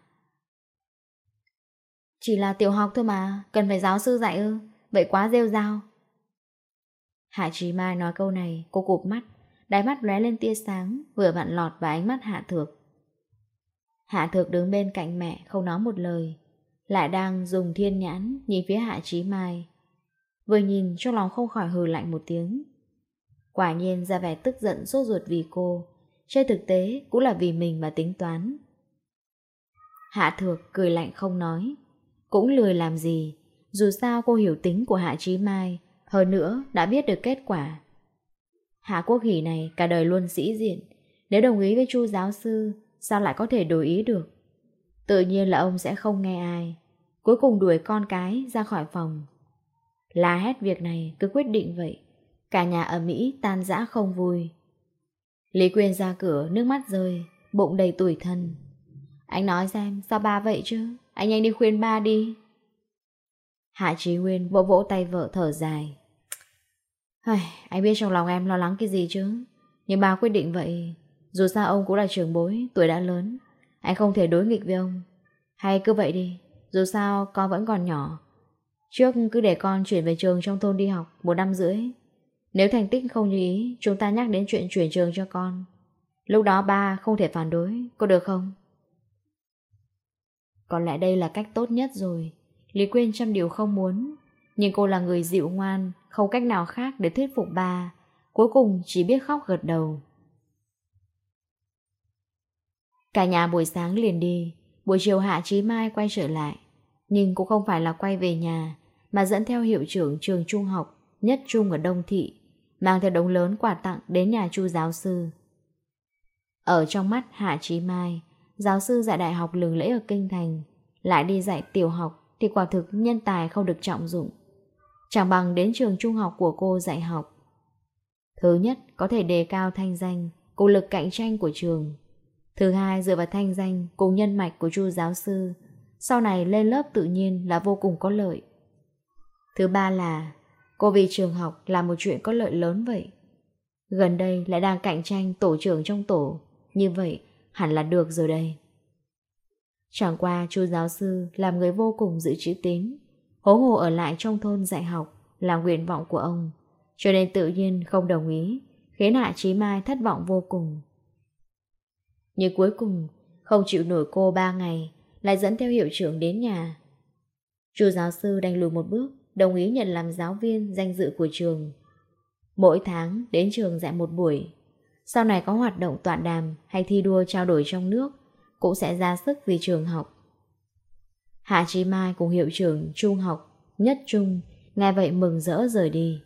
Speaker 1: Chỉ là tiểu học thôi mà, cần phải giáo sư dạy ư. Vậy quá rêu rao. Hạ trí Mai nói câu này, cô cụp mắt. Đáy mắt lóe lên tia sáng, vừa vặn lọt vào ánh mắt Hạ Thược. Hạ Thược đứng bên cạnh mẹ, không nói một lời. Lại đang dùng thiên nhãn nhìn phía Hạ Trí Mai. Vừa nhìn cho lòng không khỏi hừ lạnh một tiếng. Quả nhiên ra vẻ tức giận sốt ruột vì cô. Trên thực tế cũng là vì mình mà tính toán. Hạ Thược cười lạnh không nói. Cũng lười làm gì. Dù sao cô hiểu tính của Hạ Trí Mai. Hơn nữa đã biết được kết quả. Hạ Quốc Hỷ này cả đời luôn sĩ diện. Nếu đồng ý với chu giáo sư, sao lại có thể đổi ý được? Tự nhiên là ông sẽ không nghe ai. Cuối cùng đuổi con cái ra khỏi phòng. Là hết việc này cứ quyết định vậy. Cả nhà ở Mỹ tan rã không vui. Lý Quyên ra cửa nước mắt rơi Bụng đầy tủi thân. Anh nói xem sao ba vậy chứ? Anh nhanh đi khuyên ba đi. Hạ Trí Nguyên vỗ vỗ tay vợ thở dài. Hời, anh biết trong lòng em lo lắng cái gì chứ? Nhưng ba quyết định vậy. Dù sao ông cũng là trưởng bối Tuổi đã lớn. Anh không thể đối nghịch với ông. Hay cứ vậy đi, Dù sao con vẫn còn nhỏ. Trước cứ để con chuyển về trường trong thôn đi học Một năm rưỡi. Nếu thành tích không như ý, Chúng ta nhắc đến chuyện chuyển trường cho con. Lúc đó ba không thể phản đối, Có được không? Có lẽ đây là cách tốt nhất rồi. Lý Quyên trăm điều không muốn, Nhưng cô là người dịu ngoan, Không cách nào khác để thuyết phục ba. Cuối cùng chỉ biết khóc gật đầu. Cả nhà buổi sáng liền đi, buổi chiều Hạ Chí Mai quay trở lại. Nhưng cũng không phải là quay về nhà, mà dẫn theo hiệu trưởng trường trung học, nhất trung ở Đông Thị, mang theo đống lớn quà tặng đến nhà chu giáo sư. Ở trong mắt Hạ Chí Mai, giáo sư dạy đại học lường lễ ở Kinh Thành, lại đi dạy tiểu học thì quả thực nhân tài không được trọng dụng. Chẳng bằng đến trường trung học của cô dạy học. Thứ nhất, có thể đề cao thanh danh, cụ lực cạnh tranh của trường. Thứ hai dựa vào thanh danh cùng nhân mạch của chu giáo sư, sau này lên lớp tự nhiên là vô cùng có lợi. Thứ ba là, cô vì trường học là một chuyện có lợi lớn vậy. Gần đây lại đang cạnh tranh tổ trưởng trong tổ, như vậy hẳn là được rồi đây. Chẳng qua chu giáo sư làm người vô cùng giữ chữ tín, hố hồ ở lại trong thôn dạy học là nguyện vọng của ông, cho nên tự nhiên không đồng ý, khiến Hạ trí Mai thất vọng vô cùng. Nhưng cuối cùng, Không chịu nổi cô ba ngày, Lại dẫn theo hiệu trưởng đến nhà. Chú giáo sư đành lùi một bước, Đồng ý nhận làm giáo viên danh dự của trường. Mỗi tháng, đến trường dạy một buổi. Sau này có hoạt động tọa đàm Hay thi đua trao đổi trong nước, Cũng sẽ ra sức vì trường học. Hạ Trí Mai cùng hiệu trưởng trung học Nhất trung Nghe vậy mừng rỡ rời đi.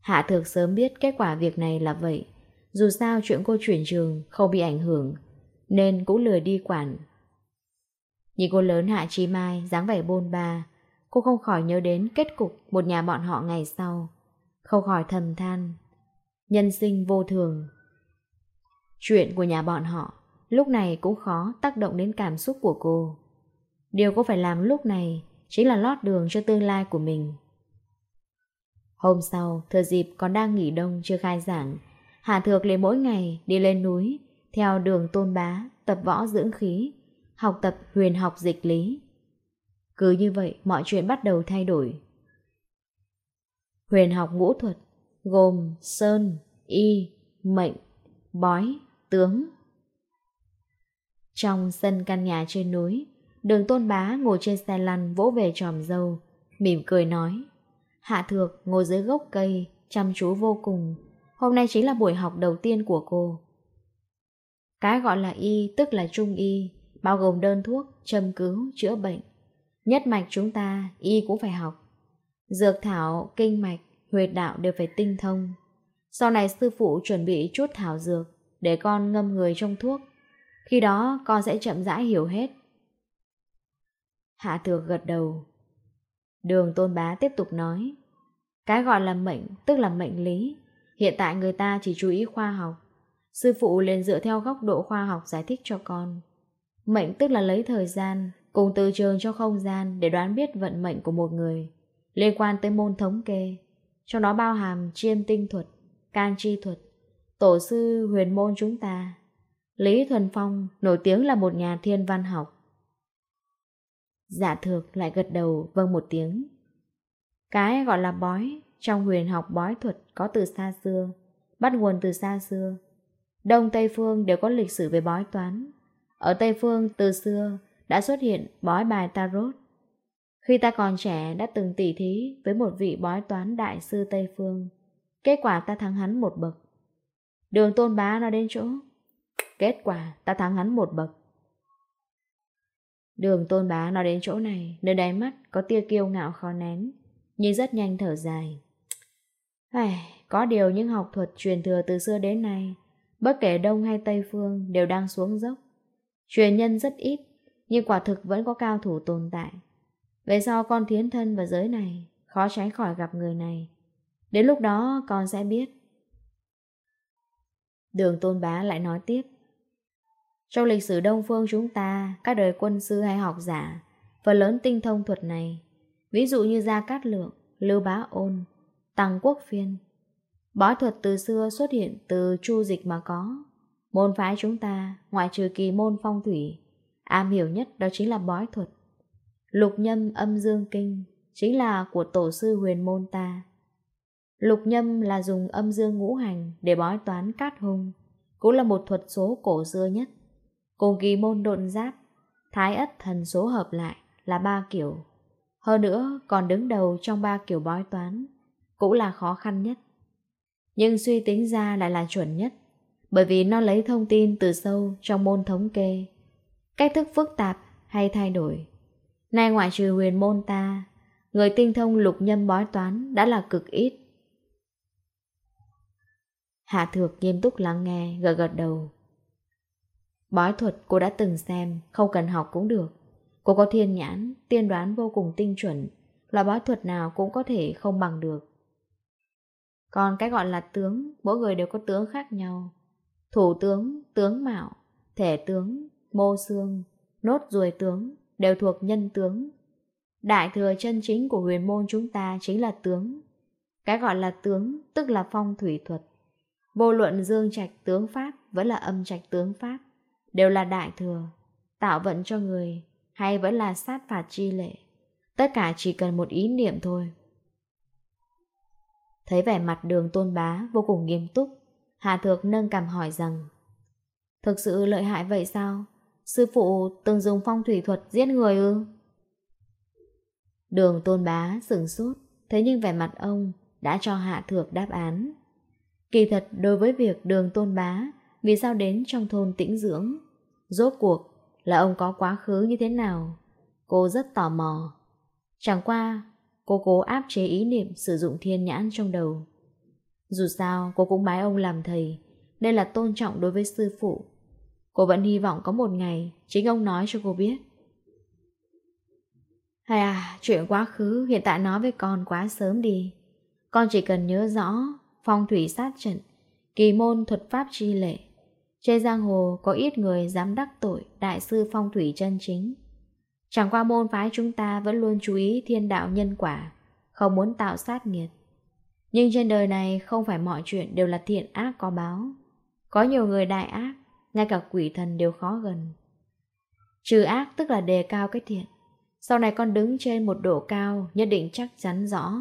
Speaker 1: Hạ thực sớm biết kết quả việc này là vậy. Dù sao chuyện cô chuyển trường không bị ảnh hưởng, nên cũng lười đi quản. Nhìn cô lớn Hạ Chi Mai, dáng vẻ bôn ba, cô không khỏi nhớ đến kết cục một nhà bọn họ ngày sau. Không khỏi thầm than, nhân sinh vô thường. Chuyện của nhà bọn họ lúc này cũng khó tác động đến cảm xúc của cô. Điều cô phải làm lúc này chính là lót đường cho tương lai của mình. Hôm sau, thừa dịp còn đang nghỉ đông chưa khai giảng, Hà Thược lấy mỗi ngày đi lên núi, theo đường tôn bá, tập võ dưỡng khí, học tập huyền học dịch lý. Cứ như vậy mọi chuyện bắt đầu thay đổi. Huyền học ngũ thuật gồm sơn, y, mệnh, bói, tướng. Trong sân căn nhà trên núi, đường tôn bá ngồi trên xe lăn vỗ về tròm dâu, mỉm cười nói. Hạ thược ngồi dưới gốc cây, chăm chú vô cùng, Hôm nay chính là buổi học đầu tiên của cô. Cái gọi là y tức là trung y, bao gồm đơn thuốc, châm cứu, chữa bệnh. Nhất mạch chúng ta, y cũng phải học. Dược thảo, kinh mạch, huyệt đạo đều phải tinh thông. Sau này sư phụ chuẩn bị chút thảo dược để con ngâm người trong thuốc. Khi đó con sẽ chậm rãi hiểu hết. Hạ thược gật đầu. Đường tôn bá tiếp tục nói. Cái gọi là mệnh tức là mệnh lý. Hiện tại người ta chỉ chú ý khoa học. Sư phụ liền dựa theo góc độ khoa học giải thích cho con. Mệnh tức là lấy thời gian, cùng từ trường cho không gian để đoán biết vận mệnh của một người, liên quan tới môn thống kê. Trong đó bao hàm chiêm tinh thuật, can chi thuật, tổ sư huyền môn chúng ta. Lý Thuần Phong nổi tiếng là một nhà thiên văn học. Dạ thược lại gật đầu vâng một tiếng. Cái gọi là bói trong huyền học bói thuật có từ xa xưa, bắt nguồn từ xa xưa. Đông Tây Phương đều có lịch sử về bói toán. Ở Tây Phương từ xưa đã xuất hiện bói bài Tarot. Khi ta còn trẻ đã từng tỉ thí với một vị bói toán đại sư Tây Phương. Kết quả ta thắng hắn một bậc. Đường tôn bá nó đến chỗ. Kết quả ta thắng hắn một bậc. Đường tôn bá nó đến chỗ này, nơi đáy mắt có tia kiêu ngạo khó nén, nhưng rất nhanh thở dài. Ai, có điều những học thuật truyền thừa từ xưa đến nay, bất kể Đông hay Tây Phương đều đang xuống dốc. Truyền nhân rất ít, nhưng quả thực vẫn có cao thủ tồn tại. Về sau con thiến thân vào giới này, khó tránh khỏi gặp người này. Đến lúc đó con sẽ biết. Đường Tôn Bá lại nói tiếp. Trong lịch sử Đông Phương chúng ta, các đời quân sư hay học giả, phần lớn tinh thông thuật này. Ví dụ như Gia Cát Lượng, Lưu Bá Ôn, Tăng Quốc Phiên Võ thuật từ xưa xuất hiện từ chu dịch mà có. Môn phái chúng ta, ngoại trừ kỳ môn phong thủy, am hiểu nhất đó chính là bói thuật. Lục nhâm âm dương kinh chính là của tổ sư huyền môn ta. Lục nhâm là dùng âm dương ngũ hành để bói toán cát hung, cũng là một thuật số cổ xưa nhất. Cùng kỳ môn độn giáp, thái ất thần số hợp lại là ba kiểu. Hơn nữa còn đứng đầu trong ba kiểu bói toán cũng là khó khăn nhất. Nhưng suy tính ra lại là chuẩn nhất, bởi vì nó lấy thông tin từ sâu trong môn thống kê. Cách thức phức tạp hay thay đổi. Nay ngoại trừ huyền môn ta, người tinh thông lục nhâm bói toán đã là cực ít. Hạ Thược nghiêm túc lắng nghe, gật gật đầu. Bói thuật cô đã từng xem, không cần học cũng được. Cô có thiên nhãn, tiên đoán vô cùng tinh chuẩn, loại bói thuật nào cũng có thể không bằng được. Còn cái gọi là tướng, mỗi người đều có tướng khác nhau. Thủ tướng, tướng mạo, thể tướng, mô xương, nốt ruồi tướng, đều thuộc nhân tướng. Đại thừa chân chính của huyền môn chúng ta chính là tướng. Cái gọi là tướng, tức là phong thủy thuật. Vô luận dương trạch tướng pháp vẫn là âm trạch tướng pháp, đều là đại thừa, tạo vận cho người, hay vẫn là sát phạt chi lệ. Tất cả chỉ cần một ý niệm thôi Thấy vẻ mặt đường tôn bá vô cùng nghiêm túc, Hà Thược nâng cảm hỏi rằng Thực sự lợi hại vậy sao? Sư phụ từng dùng phong thủy thuật giết người ư? Đường tôn bá sửng sốt, thế nhưng vẻ mặt ông đã cho Hạ Thược đáp án. Kỳ thật đối với việc đường tôn bá, vì sao đến trong thôn tĩnh dưỡng, rốt cuộc là ông có quá khứ như thế nào? Cô rất tò mò. Chẳng qua, Cô cố áp chế ý niệm sử dụng thiên nhãn trong đầu. Dù sao, cô cũng bái ông làm thầy. Đây là tôn trọng đối với sư phụ. Cô vẫn hy vọng có một ngày chính ông nói cho cô biết. Hay à, chuyện quá khứ hiện tại nói với con quá sớm đi. Con chỉ cần nhớ rõ phong thủy sát trận, kỳ môn thuật pháp chi lệ. Trên giang hồ có ít người dám đắc tội đại sư phong thủy chân chính. Chẳng qua môn phái chúng ta vẫn luôn chú ý thiên đạo nhân quả, không muốn tạo sát nghiệt. Nhưng trên đời này không phải mọi chuyện đều là thiện ác có báo. Có nhiều người đại ác, ngay cả quỷ thần đều khó gần. Trừ ác tức là đề cao cái thiện. Sau này con đứng trên một độ cao, nhất định chắc chắn rõ.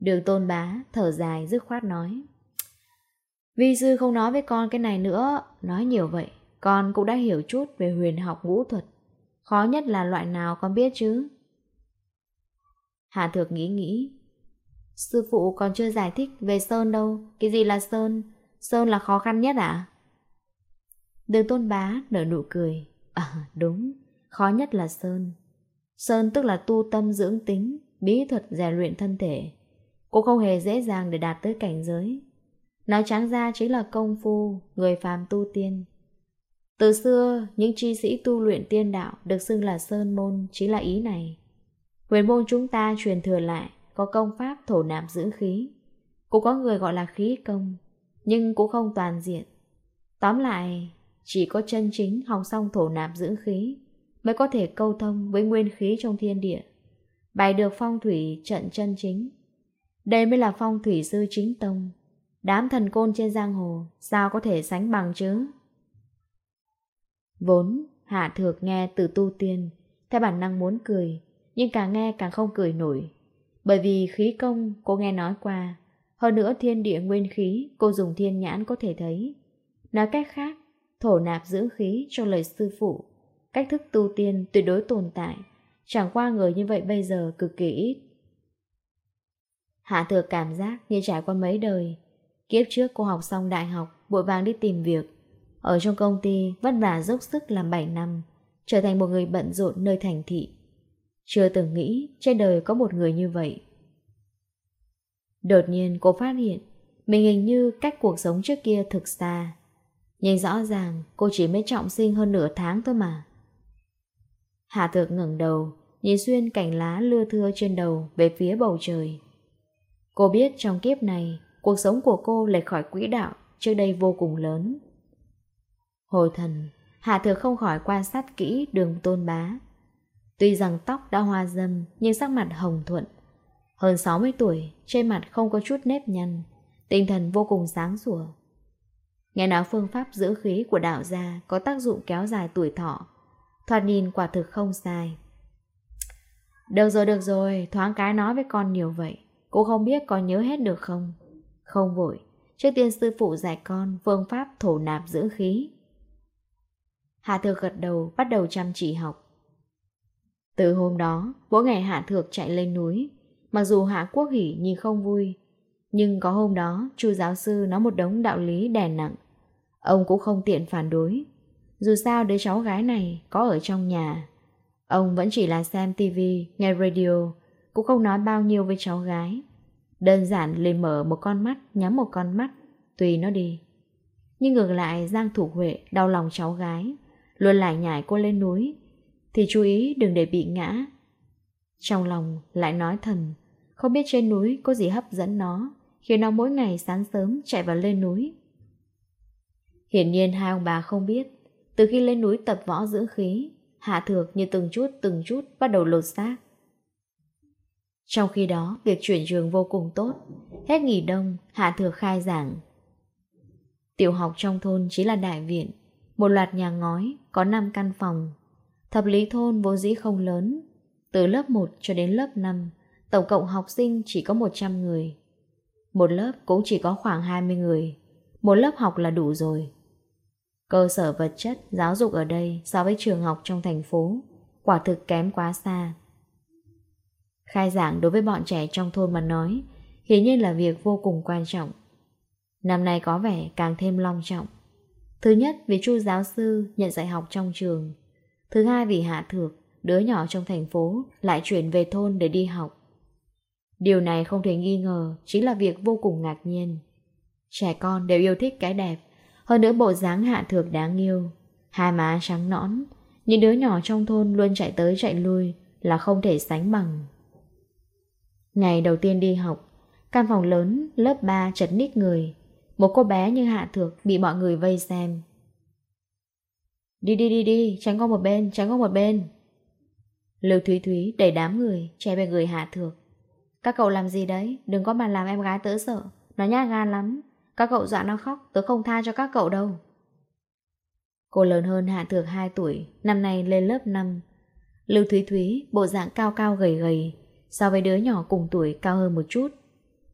Speaker 1: Đường tôn bá, thở dài, dứt khoát nói. Vi sư không nói với con cái này nữa, nói nhiều vậy con cũng đã hiểu chút về huyền học ngũ thuật. Khó nhất là loại nào con biết chứ? hà Thược nghĩ nghĩ. Sư phụ còn chưa giải thích về Sơn đâu. Cái gì là Sơn? Sơn là khó khăn nhất à? Đường tôn bá nở nụ cười. À đúng, khó nhất là Sơn. Sơn tức là tu tâm dưỡng tính, bí thuật rèn luyện thân thể. Cũng không hề dễ dàng để đạt tới cảnh giới. Nói trắng ra chính là công phu, người phàm tu tiên. Từ xưa, những chi sĩ tu luyện tiên đạo được xưng là Sơn Môn chính là ý này. Huyền môn chúng ta truyền thừa lại, có công pháp thổ nạp dưỡng khí. Cũng có người gọi là khí công, nhưng cũng không toàn diện. Tóm lại, chỉ có chân chính học xong thổ nạp dưỡng khí mới có thể câu thông với nguyên khí trong thiên địa, bài được phong thủy trận chân chính. Đây mới là phong thủy sư chính tông. Đám thần côn trên giang hồ sao có thể sánh bằng chứ? Vốn, Hạ Thược nghe từ tu tiên, theo bản năng muốn cười, nhưng càng nghe càng không cười nổi. Bởi vì khí công cô nghe nói qua, hơn nữa thiên địa nguyên khí cô dùng thiên nhãn có thể thấy. Nói cách khác, thổ nạp giữ khí cho lời sư phụ, cách thức tu tiên tuyệt đối tồn tại, chẳng qua người như vậy bây giờ cực kỳ ít. Hạ Thược cảm giác như trải qua mấy đời, kiếp trước cô học xong đại học, vội vàng đi tìm việc, ở trong công ty, vất vả dốc sức làm 7 năm, trở thành một người bận rộn nơi thành thị. Chưa từng nghĩ trên đời có một người như vậy. Đột nhiên cô phát hiện mình hình như cách cuộc sống trước kia thực xa. nhìn rõ ràng cô chỉ mới trọng sinh hơn nửa tháng thôi mà. Hạ thược ngẩng đầu, nhìn xuyên cảnh lá lưa thưa trên đầu về phía bầu trời. Cô biết trong kiếp này, cuộc sống của cô lệch khỏi quỹ đạo trước đây vô cùng lớn. Hồi thần, Hạ Thừa không khỏi quan sát kỹ đường tôn bá. Tuy rằng tóc đã hoa dâm, nhưng sắc mặt hồng thuận. Hơn 60 tuổi, trên mặt không có chút nếp nhăn, tinh thần vô cùng sáng sủa. Nghe nói phương pháp giữ khí của đạo gia có tác dụng kéo dài tuổi thọ. Thoạt nhìn quả thực không sai. Được rồi, được rồi, thoáng cái nói với con nhiều vậy. Cô không biết con nhớ hết được không? Không vội, trước tiên sư phụ dạy con phương pháp thổ nạp giữ khí. Hạ Thược gật đầu bắt đầu chăm chỉ học. Từ hôm đó, mỗi ngày Hạ Thược chạy lên núi, mặc dù Hạ Quốc Hỷ nhìn không vui, nhưng có hôm đó chu giáo sư nói một đống đạo lý đè nặng, ông cũng không tiện phản đối. Dù sao đứa cháu gái này có ở trong nhà, ông vẫn chỉ là xem tivi, nghe radio, cũng không nói bao nhiêu với cháu gái. Đơn giản liền mở một con mắt, nhắm một con mắt, tùy nó đi. Nhưng ngược lại Giang Thủ Huệ đau lòng cháu gái luôn lại nhảy cô lên núi, thì chú ý đừng để bị ngã. Trong lòng lại nói thầm, không biết trên núi có gì hấp dẫn nó, khiến nó mỗi ngày sáng sớm chạy vào lên núi. Hiển nhiên hai ông bà không biết, từ khi lên núi tập võ dưỡng khí, Hạ Thược như từng chút từng chút bắt đầu lột xác. Trong khi đó, việc chuyển trường vô cùng tốt. Hết nghỉ đông, Hạ Thược khai giảng. Tiểu học trong thôn chỉ là đại viện, một loạt nhà ngói có 5 căn phòng. Thập lý thôn vốn dĩ không lớn. Từ lớp 1 cho đến lớp 5, tổng cộng học sinh chỉ có 100 người. Một lớp cũng chỉ có khoảng 20 người. Một lớp học là đủ rồi. Cơ sở vật chất, giáo dục ở đây so với trường học trong thành phố, quả thực kém quá xa. Khai giảng đối với bọn trẻ trong thôn mà nói, hiển nhiên là việc vô cùng quan trọng. Năm nay có vẻ càng thêm long trọng. Thứ nhất vì chu giáo sư nhận dạy học trong trường. Thứ hai vì Hạ Thược, đứa nhỏ trong thành phố, lại chuyển về thôn để đi học. Điều này không thể nghi ngờ, chính là việc vô cùng ngạc nhiên. Trẻ con đều yêu thích cái đẹp, hơn nữa bộ dáng Hạ Thược đáng yêu. Hai má trắng nõn, những đứa nhỏ trong thôn luôn chạy tới chạy lui là không thể sánh bằng. Ngày đầu tiên đi học, căn phòng lớn, lớp 3 chật nít người, một cô bé như Hạ Thược bị mọi người vây xem. Đi đi đi đi, tránh qua một bên, tránh qua một bên. Lưu Thúy Thúy đẩy đám người, che bên người Hạ Thược. Các cậu làm gì đấy, đừng có mà làm em gái tớ sợ, nó nhát gan lắm. Các cậu dọa nó khóc, tớ không tha cho các cậu đâu. Cô lớn hơn Hạ Thược 2 tuổi, năm nay lên lớp 5. Lưu Thúy Thúy, bộ dạng cao cao gầy gầy, so với đứa nhỏ cùng tuổi cao hơn một chút.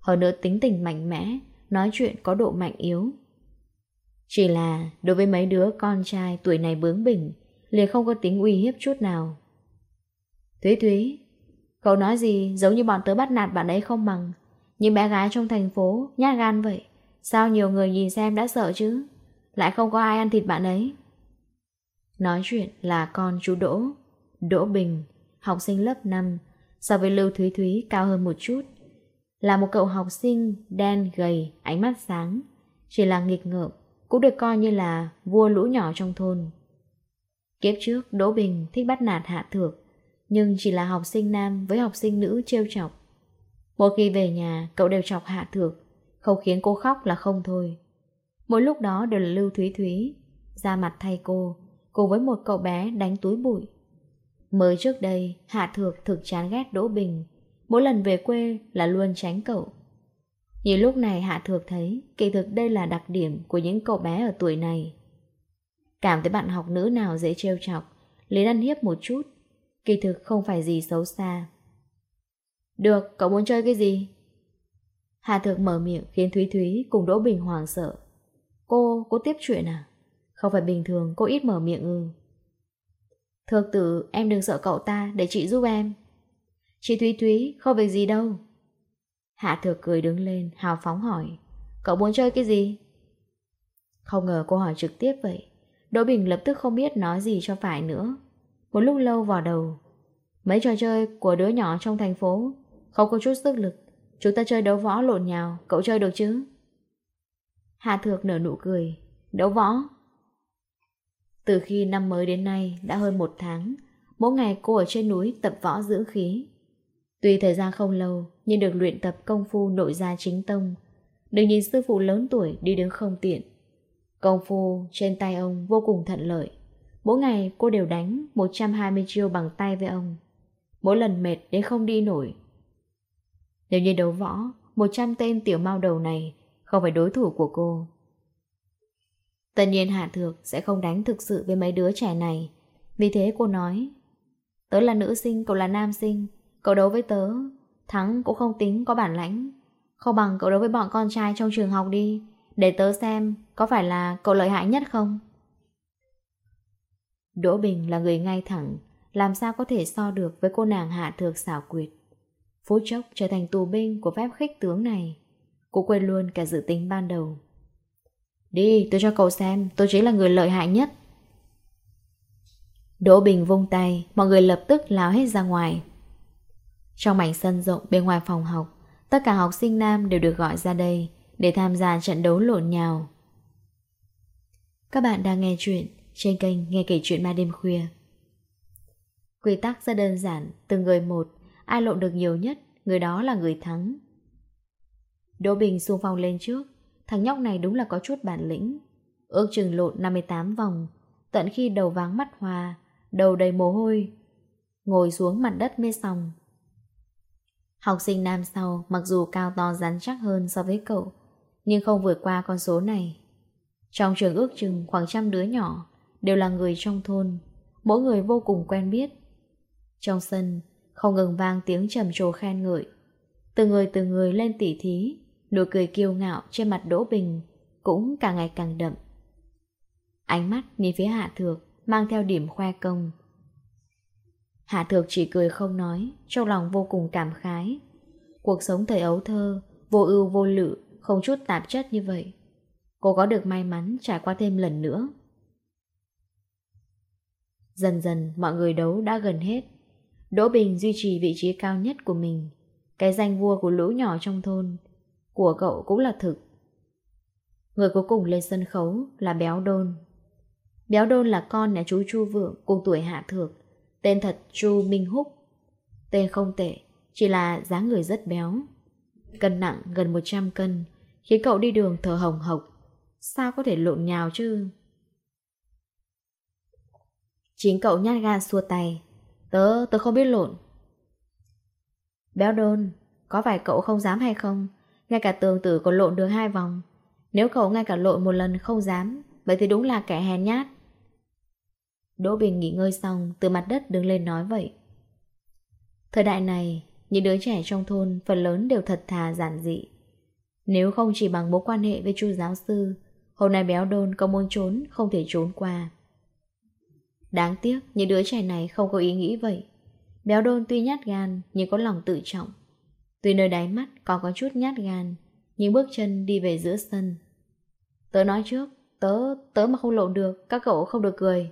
Speaker 1: Hơn nữa tính tình mạnh mẽ, nói chuyện có độ mạnh yếu. Chỉ là đối với mấy đứa con trai tuổi này bướng bỉnh, liền không có tính uy hiếp chút nào. Thúy Thúy, cậu nói gì giống như bọn tớ bắt nạt bạn ấy không bằng, nhưng bé gái trong thành phố nhát gan vậy, sao nhiều người nhìn xem đã sợ chứ, lại không có ai ăn thịt bạn ấy. Nói chuyện là con chú Đỗ, Đỗ Bình, học sinh lớp 5, so với Lưu Thúy Thúy cao hơn một chút là một cậu học sinh đen gầy, ánh mắt sáng, chỉ là nghịch ngợm, cũng được coi như là vua lũ nhỏ trong thôn. Kiếp trước, Đỗ Bình thích bắt nạt hạ thược, nhưng chỉ là học sinh nam với học sinh nữ trêu chọc. Mỗi khi về nhà, cậu đều chọc hạ thược, không khiến cô khóc là không thôi. Mỗi lúc đó đều là Lưu Thúy Thúy, ra mặt thay cô, cùng với một cậu bé đánh túi bụi. Mới trước đây, Hạ Thược thực chán ghét Đỗ Bình, mỗi lần về quê là luôn tránh cậu. Như lúc này Hạ Thược thấy, kỳ thực đây là đặc điểm của những cậu bé ở tuổi này. Cảm thấy bạn học nữ nào dễ trêu chọc, lấy ăn hiếp một chút, kỳ thực không phải gì xấu xa. Được, cậu muốn chơi cái gì? Hạ Thược mở miệng khiến Thúy Thúy cùng Đỗ Bình hoàng sợ. Cô, cô tiếp chuyện à? Không phải bình thường cô ít mở miệng ư. Thược tử, em đừng sợ cậu ta để chị giúp em. Chị Thúy Thúy, không việc gì đâu. Hạ thược cười đứng lên, hào phóng hỏi. Cậu muốn chơi cái gì? Không ngờ cô hỏi trực tiếp vậy. Đỗ Bình lập tức không biết nói gì cho phải nữa. Một lúc lâu vào đầu. Mấy trò chơi của đứa nhỏ trong thành phố, không có chút sức lực. Chúng ta chơi đấu võ lộn nhào, cậu chơi được chứ? Hạ thược nở nụ cười. Đấu võ? Từ khi năm mới đến nay đã hơn một tháng, mỗi ngày cô ở trên núi tập võ dưỡng khí. Tuy thời gian không lâu, nhưng được luyện tập công phu nội gia chính tông. Đừng nhìn sư phụ lớn tuổi đi đứng không tiện. Công phu trên tay ông vô cùng thuận lợi. Mỗi ngày cô đều đánh 120 chiêu bằng tay với ông. Mỗi lần mệt đến không đi nổi. Nếu như đấu võ, 100 tên tiểu mau đầu này không phải đối thủ của cô. Tất nhiên Hạ Thược sẽ không đánh thực sự với mấy đứa trẻ này. Vì thế cô nói, tớ là nữ sinh, cậu là nam sinh, Cậu đấu với tớ, Thắng cũng không tính có bản lãnh. Không bằng cậu đấu với bọn con trai trong trường học đi, Để tớ xem có phải là cậu lợi hại nhất không. Đỗ Bình là người ngay thẳng, Làm sao có thể so được với cô nàng hạ thược xảo quyệt. Phút chốc trở thành tù binh của phép khích tướng này, Cô quên luôn cả dự tính ban đầu. Đi tôi cho cậu xem Tôi chính là người lợi hại nhất. Đỗ Bình vung tay, Mọi người lập tức lao hết ra ngoài. Trong mảnh sân rộng bên ngoài phòng học, tất cả học sinh nam đều được gọi ra đây để tham gia trận đấu lộn nhào. Các bạn đang nghe chuyện trên kênh Nghe Kể Chuyện Ma Đêm Khuya. Quy tắc rất đơn giản, từng người một, ai lộn được nhiều nhất, người đó là người thắng. Đỗ Bình xung phong lên trước, thằng nhóc này đúng là có chút bản lĩnh. Ước chừng lộn 58 vòng, tận khi đầu váng mắt hoa, đầu đầy mồ hôi. Ngồi xuống mặt đất mê xong Học sinh nam sau mặc dù cao to rắn chắc hơn so với cậu, nhưng không vượt qua con số này. Trong trường ước chừng khoảng trăm đứa nhỏ, đều là người trong thôn, mỗi người vô cùng quen biết. Trong sân, không ngừng vang tiếng trầm trồ khen ngợi. Từ người từ người lên tỉ thí, nụ cười kiêu ngạo trên mặt Đỗ Bình cũng càng ngày càng đậm. Ánh mắt nhìn phía hạ thược mang theo điểm khoe công, Hạ Thược chỉ cười không nói, trong lòng vô cùng cảm khái. Cuộc sống thời ấu thơ, vô ưu vô lự, không chút tạp chất như vậy. Cô có được may mắn trải qua thêm lần nữa. Dần dần mọi người đấu đã gần hết. Đỗ Bình duy trì vị trí cao nhất của mình. Cái danh vua của lũ nhỏ trong thôn, của cậu cũng là thực. Người cuối cùng lên sân khấu là Béo Đôn. Béo Đôn là con nhà chú Chu Vượng cùng tuổi Hạ Thược Tên thật Chu Minh Húc. Tên không tệ, chỉ là dáng người rất béo. Cân nặng gần 100 cân, khiến cậu đi đường thở hồng hộc. Sao có thể lộn nhào chứ? Chính cậu nhát gan xua tay. Tớ, tớ không biết lộn. Béo đôn, có phải cậu không dám hay không? Ngay cả tường tử còn lộn được hai vòng. Nếu cậu ngay cả lộn một lần không dám, vậy thì đúng là kẻ hèn nhát. Đỗ Bình nghỉ ngơi xong Từ mặt đất đứng lên nói vậy. Thời đại này Những đứa trẻ trong thôn phần lớn đều thật thà giản dị. Nếu không chỉ bằng mối quan hệ với chu giáo sư Hôm nay béo đôn có môn trốn Không thể trốn qua. Đáng tiếc những đứa trẻ này không có ý nghĩ vậy. Béo đôn tuy nhát gan Nhưng có lòng tự trọng. Tuy nơi đáy mắt còn có chút nhát gan Nhưng bước chân đi về giữa sân. Tớ nói trước Tớ, tớ mà không lộn được Các cậu không được cười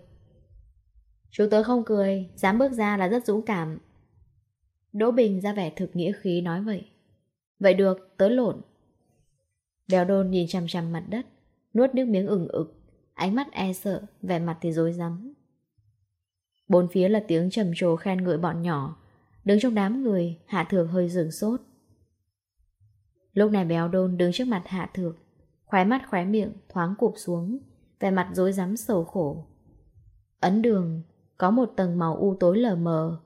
Speaker 1: chú tớ không cười, dám bước ra là rất dũng cảm. Đỗ Bình ra vẻ thực nghĩa khí nói vậy. Vậy được, tớ lộn. Đèo đôn nhìn chằm chằm mặt đất, nuốt nước miếng ửng ực, ánh mắt e sợ, vẻ mặt thì rối rắm. Bốn phía là tiếng trầm trồ khen ngợi bọn nhỏ, đứng trong đám người, Hạ Thược hơi dừng sốt. Lúc này béo đôn đứng trước mặt Hạ Thược, khóe mắt khóe miệng thoáng cụp xuống, vẻ mặt rối rắm sầu khổ. Ấn đường có một tầng màu u tối lờ mờ,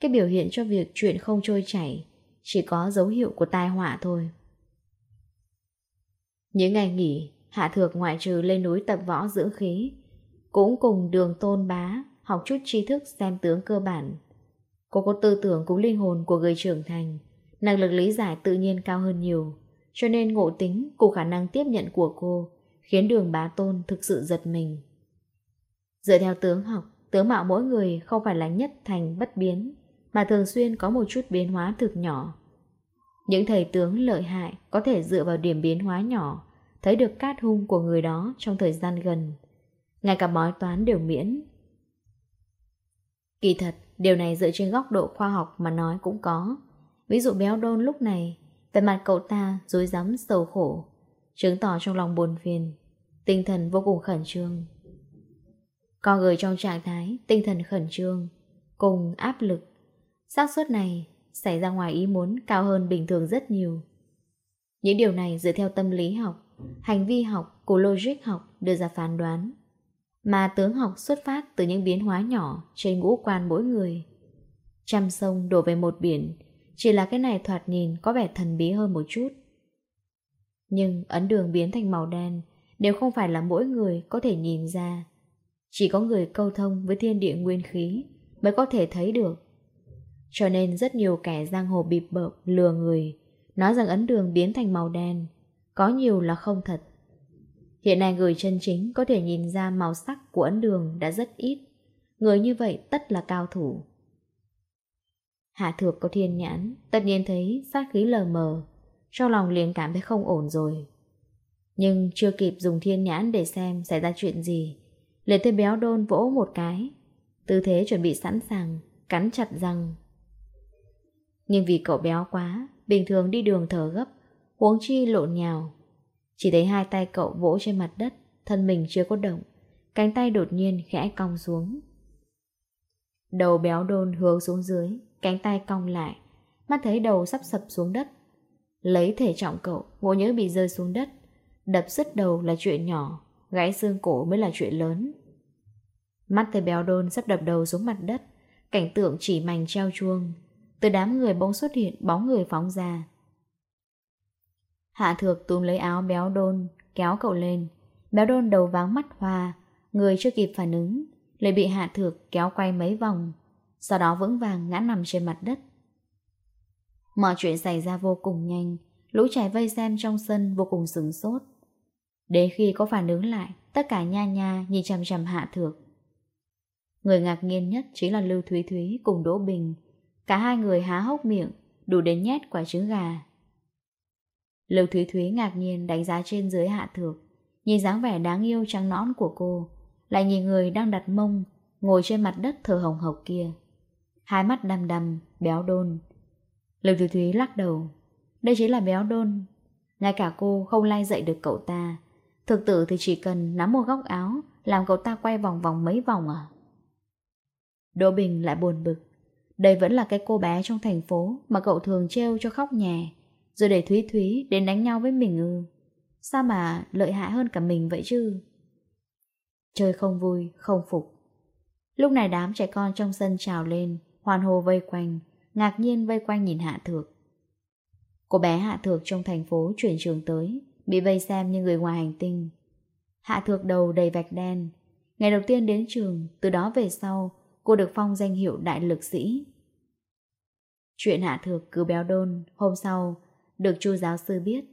Speaker 1: cái biểu hiện cho việc chuyện không trôi chảy, chỉ có dấu hiệu của tai họa thôi. Những ngày nghỉ, Hạ Thược ngoại trừ lên núi tập võ dưỡng khí, cũng cùng đường tôn bá học chút tri thức xem tướng cơ bản. Cô có tư tưởng cũng linh hồn của người trưởng thành, năng lực lý giải tự nhiên cao hơn nhiều, cho nên ngộ tính cùng khả năng tiếp nhận của cô khiến đường bá tôn thực sự giật mình. Dựa theo tướng học, Tướng mạo mỗi người không phải là nhất thành bất biến, mà thường xuyên có một chút biến hóa thực nhỏ. Những thầy tướng lợi hại có thể dựa vào điểm biến hóa nhỏ, thấy được cát hung của người đó trong thời gian gần. Ngay cả bói toán đều miễn. Kỳ thật, điều này dựa trên góc độ khoa học mà nói cũng có. Ví dụ béo đôn lúc này, về mặt cậu ta dối rắm sầu khổ, chứng tỏ trong lòng buồn phiền, tinh thần vô cùng khẩn trương. Con người trong trạng thái tinh thần khẩn trương cùng áp lực. xác suất này xảy ra ngoài ý muốn cao hơn bình thường rất nhiều. Những điều này dựa theo tâm lý học, hành vi học của logic học đưa ra phán đoán. Mà tướng học xuất phát từ những biến hóa nhỏ trên ngũ quan mỗi người. Trăm sông đổ về một biển, chỉ là cái này thoạt nhìn có vẻ thần bí hơn một chút. Nhưng ấn đường biến thành màu đen đều không phải là mỗi người có thể nhìn ra. Chỉ có người câu thông với thiên địa nguyên khí mới có thể thấy được. Cho nên rất nhiều kẻ giang hồ bịp bợp lừa người, nói rằng ấn đường biến thành màu đen, có nhiều là không thật. Hiện nay người chân chính có thể nhìn ra màu sắc của ấn đường đã rất ít, người như vậy tất là cao thủ. Hạ thược có thiên nhãn, tất nhiên thấy sát khí lờ mờ, trong lòng liền cảm thấy không ổn rồi. Nhưng chưa kịp dùng thiên nhãn để xem xảy ra chuyện gì, Liệt thấy béo đôn vỗ một cái. Tư thế chuẩn bị sẵn sàng, Cắn chặt răng. Nhưng vì cậu béo quá, Bình thường đi đường thở gấp, Huống chi lộn nhào. Chỉ thấy hai tay cậu vỗ trên mặt đất, Thân mình chưa có động, Cánh tay đột nhiên khẽ cong xuống. Đầu béo đôn hướng xuống dưới, Cánh tay cong lại, Mắt thấy đầu sắp sập xuống đất. Lấy thể trọng cậu, Ngộ nhớ bị rơi xuống đất. Đập sứt đầu là chuyện nhỏ gãy xương cổ mới là chuyện lớn. Mắt thấy béo đôn sắp đập đầu xuống mặt đất, cảnh tượng chỉ mảnh treo chuông. Từ đám người bỗng xuất hiện bóng người phóng ra. Hạ thược túm lấy áo béo đôn, kéo cậu lên. Béo đôn đầu váng mắt hoa, người chưa kịp phản ứng, lại bị hạ thược kéo quay mấy vòng, sau đó vững vàng ngã nằm trên mặt đất. Mọi chuyện xảy ra vô cùng nhanh, lũ trẻ vây xem trong sân vô cùng sửng sốt. Đến khi có phản ứng lại, tất cả nha nha nhìn chằm chằm Hạ Thược. Người ngạc nhiên nhất chính là Lưu Thúy Thúy cùng Đỗ Bình. Cả hai người há hốc miệng, đủ đến nhét quả trứng gà. Lưu Thúy Thúy ngạc nhiên đánh giá trên dưới Hạ Thược, nhìn dáng vẻ đáng yêu trăng nõn của cô, lại nhìn người đang đặt mông, ngồi trên mặt đất thở hồng hộc kia. Hai mắt đầm đầm, béo đôn. Lưu Thúy Thúy lắc đầu, đây chính là béo đôn. Ngay cả cô không lai dậy được cậu ta, Thực tử thì chỉ cần nắm một góc áo Làm cậu ta quay vòng vòng mấy vòng à? Đỗ Bình lại buồn bực. Đây vẫn là cái cô bé trong thành phố Mà cậu thường trêu cho khóc nhè Rồi để Thúy Thúy đến đánh nhau với mình ư. Sao mà lợi hại hơn cả mình vậy chứ? Chơi không vui, không phục. Lúc này đám trẻ con trong sân trào lên Hoàn hồ vây quanh Ngạc nhiên vây quanh nhìn Hạ Thược. Cô bé Hạ Thược trong thành phố chuyển trường tới Bị vây xem như người ngoài hành tinh. Hạ thược đầu đầy vạch đen. Ngày đầu tiên đến trường Từ đó về sau Cô được phong danh hiệu đại lực sĩ. Chuyện hạ thược cứ béo đôn. Hôm sau Được chu giáo sư biết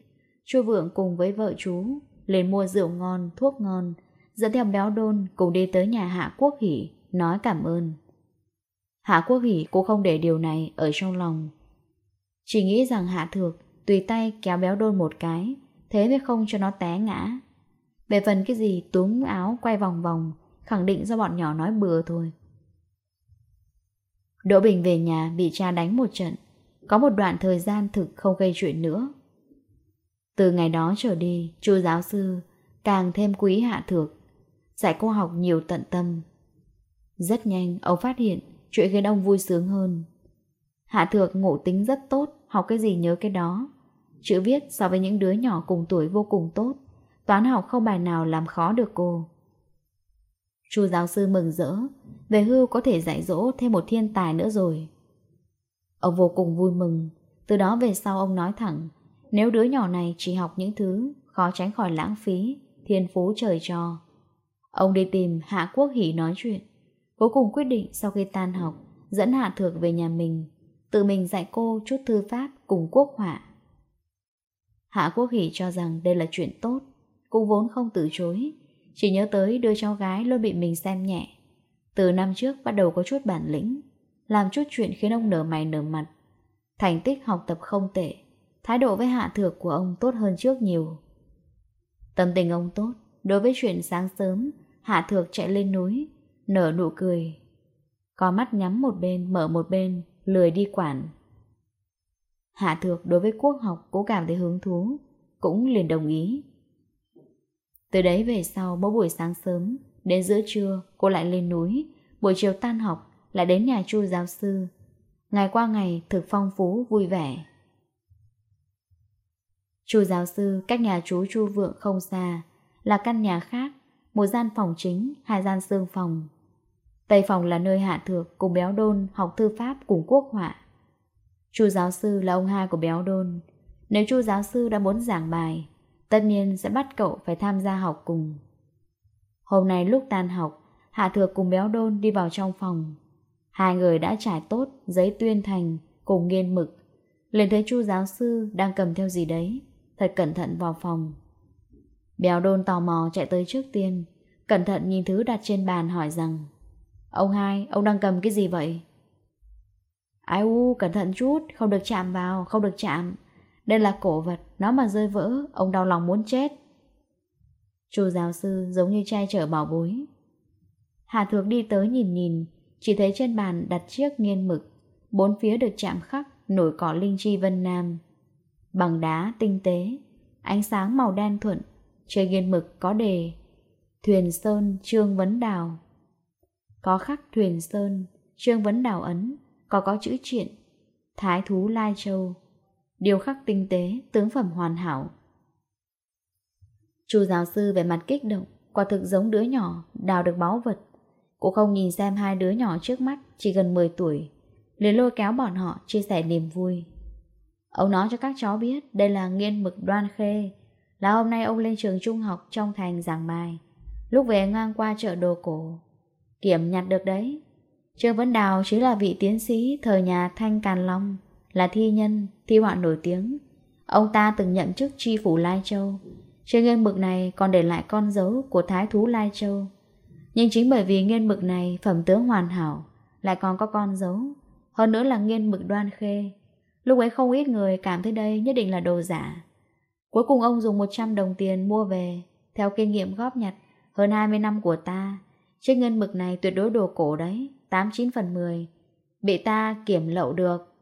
Speaker 1: Chu vượng cùng với vợ chú Lên mua rượu ngon, thuốc ngon Dẫn theo béo đôn cùng đi tới nhà hạ quốc hỷ Nói cảm ơn. Hạ quốc hỷ cô không để điều này Ở trong lòng. Chỉ nghĩ rằng hạ thược Tùy tay kéo béo đôn một cái thế mới không cho nó té ngã. Về phần cái gì túm áo quay vòng vòng, khẳng định do bọn nhỏ nói bừa thôi. Đỗ Bình về nhà bị cha đánh một trận, có một đoạn thời gian thực không gây chuyện nữa. Từ ngày đó trở đi, chú giáo sư càng thêm quý hạ thược, dạy cô học nhiều tận tâm. Rất nhanh, ông phát hiện chuyện khiến ông vui sướng hơn. Hạ thược ngộ tính rất tốt, học cái gì nhớ cái đó. Chữ viết so với những đứa nhỏ cùng tuổi vô cùng tốt, toán học không bài nào làm khó được cô. Chu giáo sư mừng rỡ, về hưu có thể dạy dỗ thêm một thiên tài nữa rồi. Ông vô cùng vui mừng, từ đó về sau ông nói thẳng, nếu đứa nhỏ này chỉ học những thứ khó tránh khỏi lãng phí, thiên phú trời cho. Ông đi tìm Hạ Quốc Hỷ nói chuyện, cuối cùng quyết định sau khi tan học, dẫn Hạ Thược về nhà mình, tự mình dạy cô chút thư pháp cùng quốc họa. Hạ Quốc Hỷ cho rằng đây là chuyện tốt, cũng vốn không từ chối, chỉ nhớ tới đứa cháu gái luôn bị mình xem nhẹ. Từ năm trước bắt đầu có chút bản lĩnh, làm chút chuyện khiến ông nở mày nở mặt. Thành tích học tập không tệ, thái độ với hạ thược của ông tốt hơn trước nhiều. Tâm tình ông tốt, đối với chuyện sáng sớm, hạ thược chạy lên núi, nở nụ cười. Có mắt nhắm một bên, mở một bên, lười đi quản. Hạ Thược đối với quốc học cố cảm thấy hứng thú, cũng liền đồng ý. Từ đấy về sau mỗi buổi sáng sớm, đến giữa trưa cô lại lên núi, buổi chiều tan học lại đến nhà chu giáo sư. Ngày qua ngày thực phong phú vui vẻ. Chu giáo sư cách nhà chú Chu Vượng không xa, là căn nhà khác, một gian phòng chính, hai gian xương phòng. Tây phòng là nơi Hạ Thược cùng Béo Đôn học thư pháp cùng quốc họa. Chu giáo sư là ông hai của béo đôn. Nếu chu giáo sư đã muốn giảng bài, tất nhiên sẽ bắt cậu phải tham gia học cùng. Hôm nay lúc tan học, Hạ Thược cùng béo đôn đi vào trong phòng. Hai người đã trải tốt giấy tuyên thành cùng nghiên mực. Lên thấy chu giáo sư đang cầm theo gì đấy, thật cẩn thận vào phòng. Béo đôn tò mò chạy tới trước tiên, cẩn thận nhìn thứ đặt trên bàn hỏi rằng Ông hai, ông đang cầm cái gì vậy? Ai u, cẩn thận chút, không được chạm vào, không được chạm. Đây là cổ vật, nó mà rơi vỡ, ông đau lòng muốn chết. Chú giáo sư giống như trai chở bảo bối. Hà Thược đi tới nhìn nhìn, chỉ thấy trên bàn đặt chiếc nghiên mực. Bốn phía được chạm khắc, nổi cỏ linh chi vân nam. Bằng đá tinh tế, ánh sáng màu đen thuận, chơi nghiên mực có đề. Thuyền Sơn Trương Vấn Đào Có khắc Thuyền Sơn Trương Vấn Đào Ấn có có chữ triện, thái thú lai châu, điều khắc tinh tế, tướng phẩm hoàn hảo. Chu giáo sư về mặt kích động, quả thực giống đứa nhỏ đào được báu vật. Cô không nhìn xem hai đứa nhỏ trước mắt chỉ gần 10 tuổi, liền lôi kéo bọn họ chia sẻ niềm vui. Ông nói cho các cháu biết đây là nghiên mực đoan khê, là hôm nay ông lên trường trung học trong thành giảng bài, lúc về ngang qua chợ đồ cổ. Kiểm nhặt được đấy, Trương Vấn Đào chính là vị tiến sĩ thời nhà Thanh Càn Long, là thi nhân, thi họa nổi tiếng. Ông ta từng nhận chức tri phủ Lai Châu. Trên nghiên mực này còn để lại con dấu của Thái Thú Lai Châu. Nhưng chính bởi vì nghiên mực này phẩm tướng hoàn hảo, lại còn có con dấu. Hơn nữa là nghiên mực đoan khê. Lúc ấy không ít người cảm thấy đây nhất định là đồ giả. Cuối cùng ông dùng 100 đồng tiền mua về, theo kinh nghiệm góp nhặt hơn 20 năm của ta. Trên nghiên mực này tuyệt đối đồ cổ đấy. 89 phần 10 bị ta kiểm lậu được.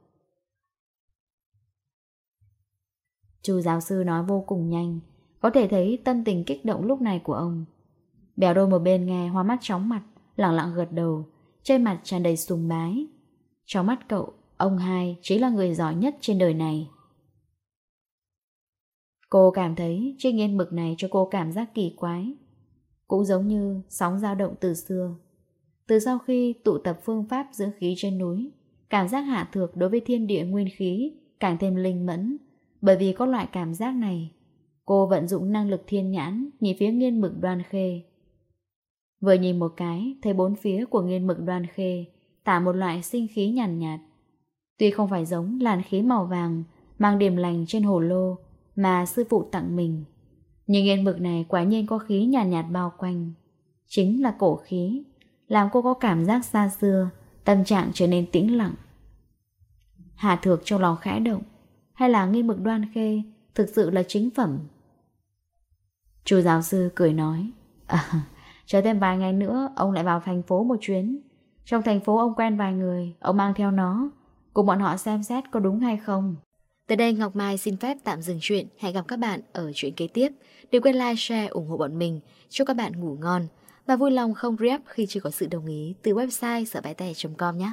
Speaker 1: Chú giáo sư nói vô cùng nhanh, có thể thấy tâm tình kích động lúc này của ông. Bèo đôi một bên nghe hoa mắt chóng mặt, lẳng lặng gật đầu, trên mặt tràn đầy sùng bái. Trong mắt cậu, ông hai chính là người giỏi nhất trên đời này. Cô cảm thấy chiếc nghiên mực này cho cô cảm giác kỳ quái. Cũng giống như sóng dao động từ xưa. Từ sau khi tụ tập phương pháp dưỡng khí trên núi, cảm giác hạ thược đối với thiên địa nguyên khí càng thêm linh mẫn. Bởi vì có loại cảm giác này, cô vận dụng năng lực thiên nhãn nhìn phía nghiên mực đoan khê. Vừa nhìn một cái, thấy bốn phía của nghiên mực đoan khê tả một loại sinh khí nhàn nhạt, nhạt. Tuy không phải giống làn khí màu vàng mang điểm lành trên hồ lô mà sư phụ tặng mình, nhưng nghiên mực này quả nhiên có khí nhàn nhạt, nhạt bao quanh. Chính là cổ khí làm cô có cảm giác xa xưa, tâm trạng trở nên tĩnh lặng. Hà Thược trong lòng khẽ động, hay là nghi mực đoan khê thực sự là chính phẩm. Chú giáo sư cười nói, à, chờ thêm vài ngày nữa ông lại vào thành phố một chuyến. Trong thành phố ông quen vài người, ông mang theo nó, cùng bọn họ xem xét có đúng hay không. Tới đây Ngọc Mai xin phép tạm dừng chuyện, hẹn gặp các bạn ở chuyện kế tiếp. Đừng quên like, share, ủng hộ bọn mình. Chúc các bạn ngủ ngon và vui lòng không rep khi chưa có sự đồng ý từ website sởbáytè.com nhé.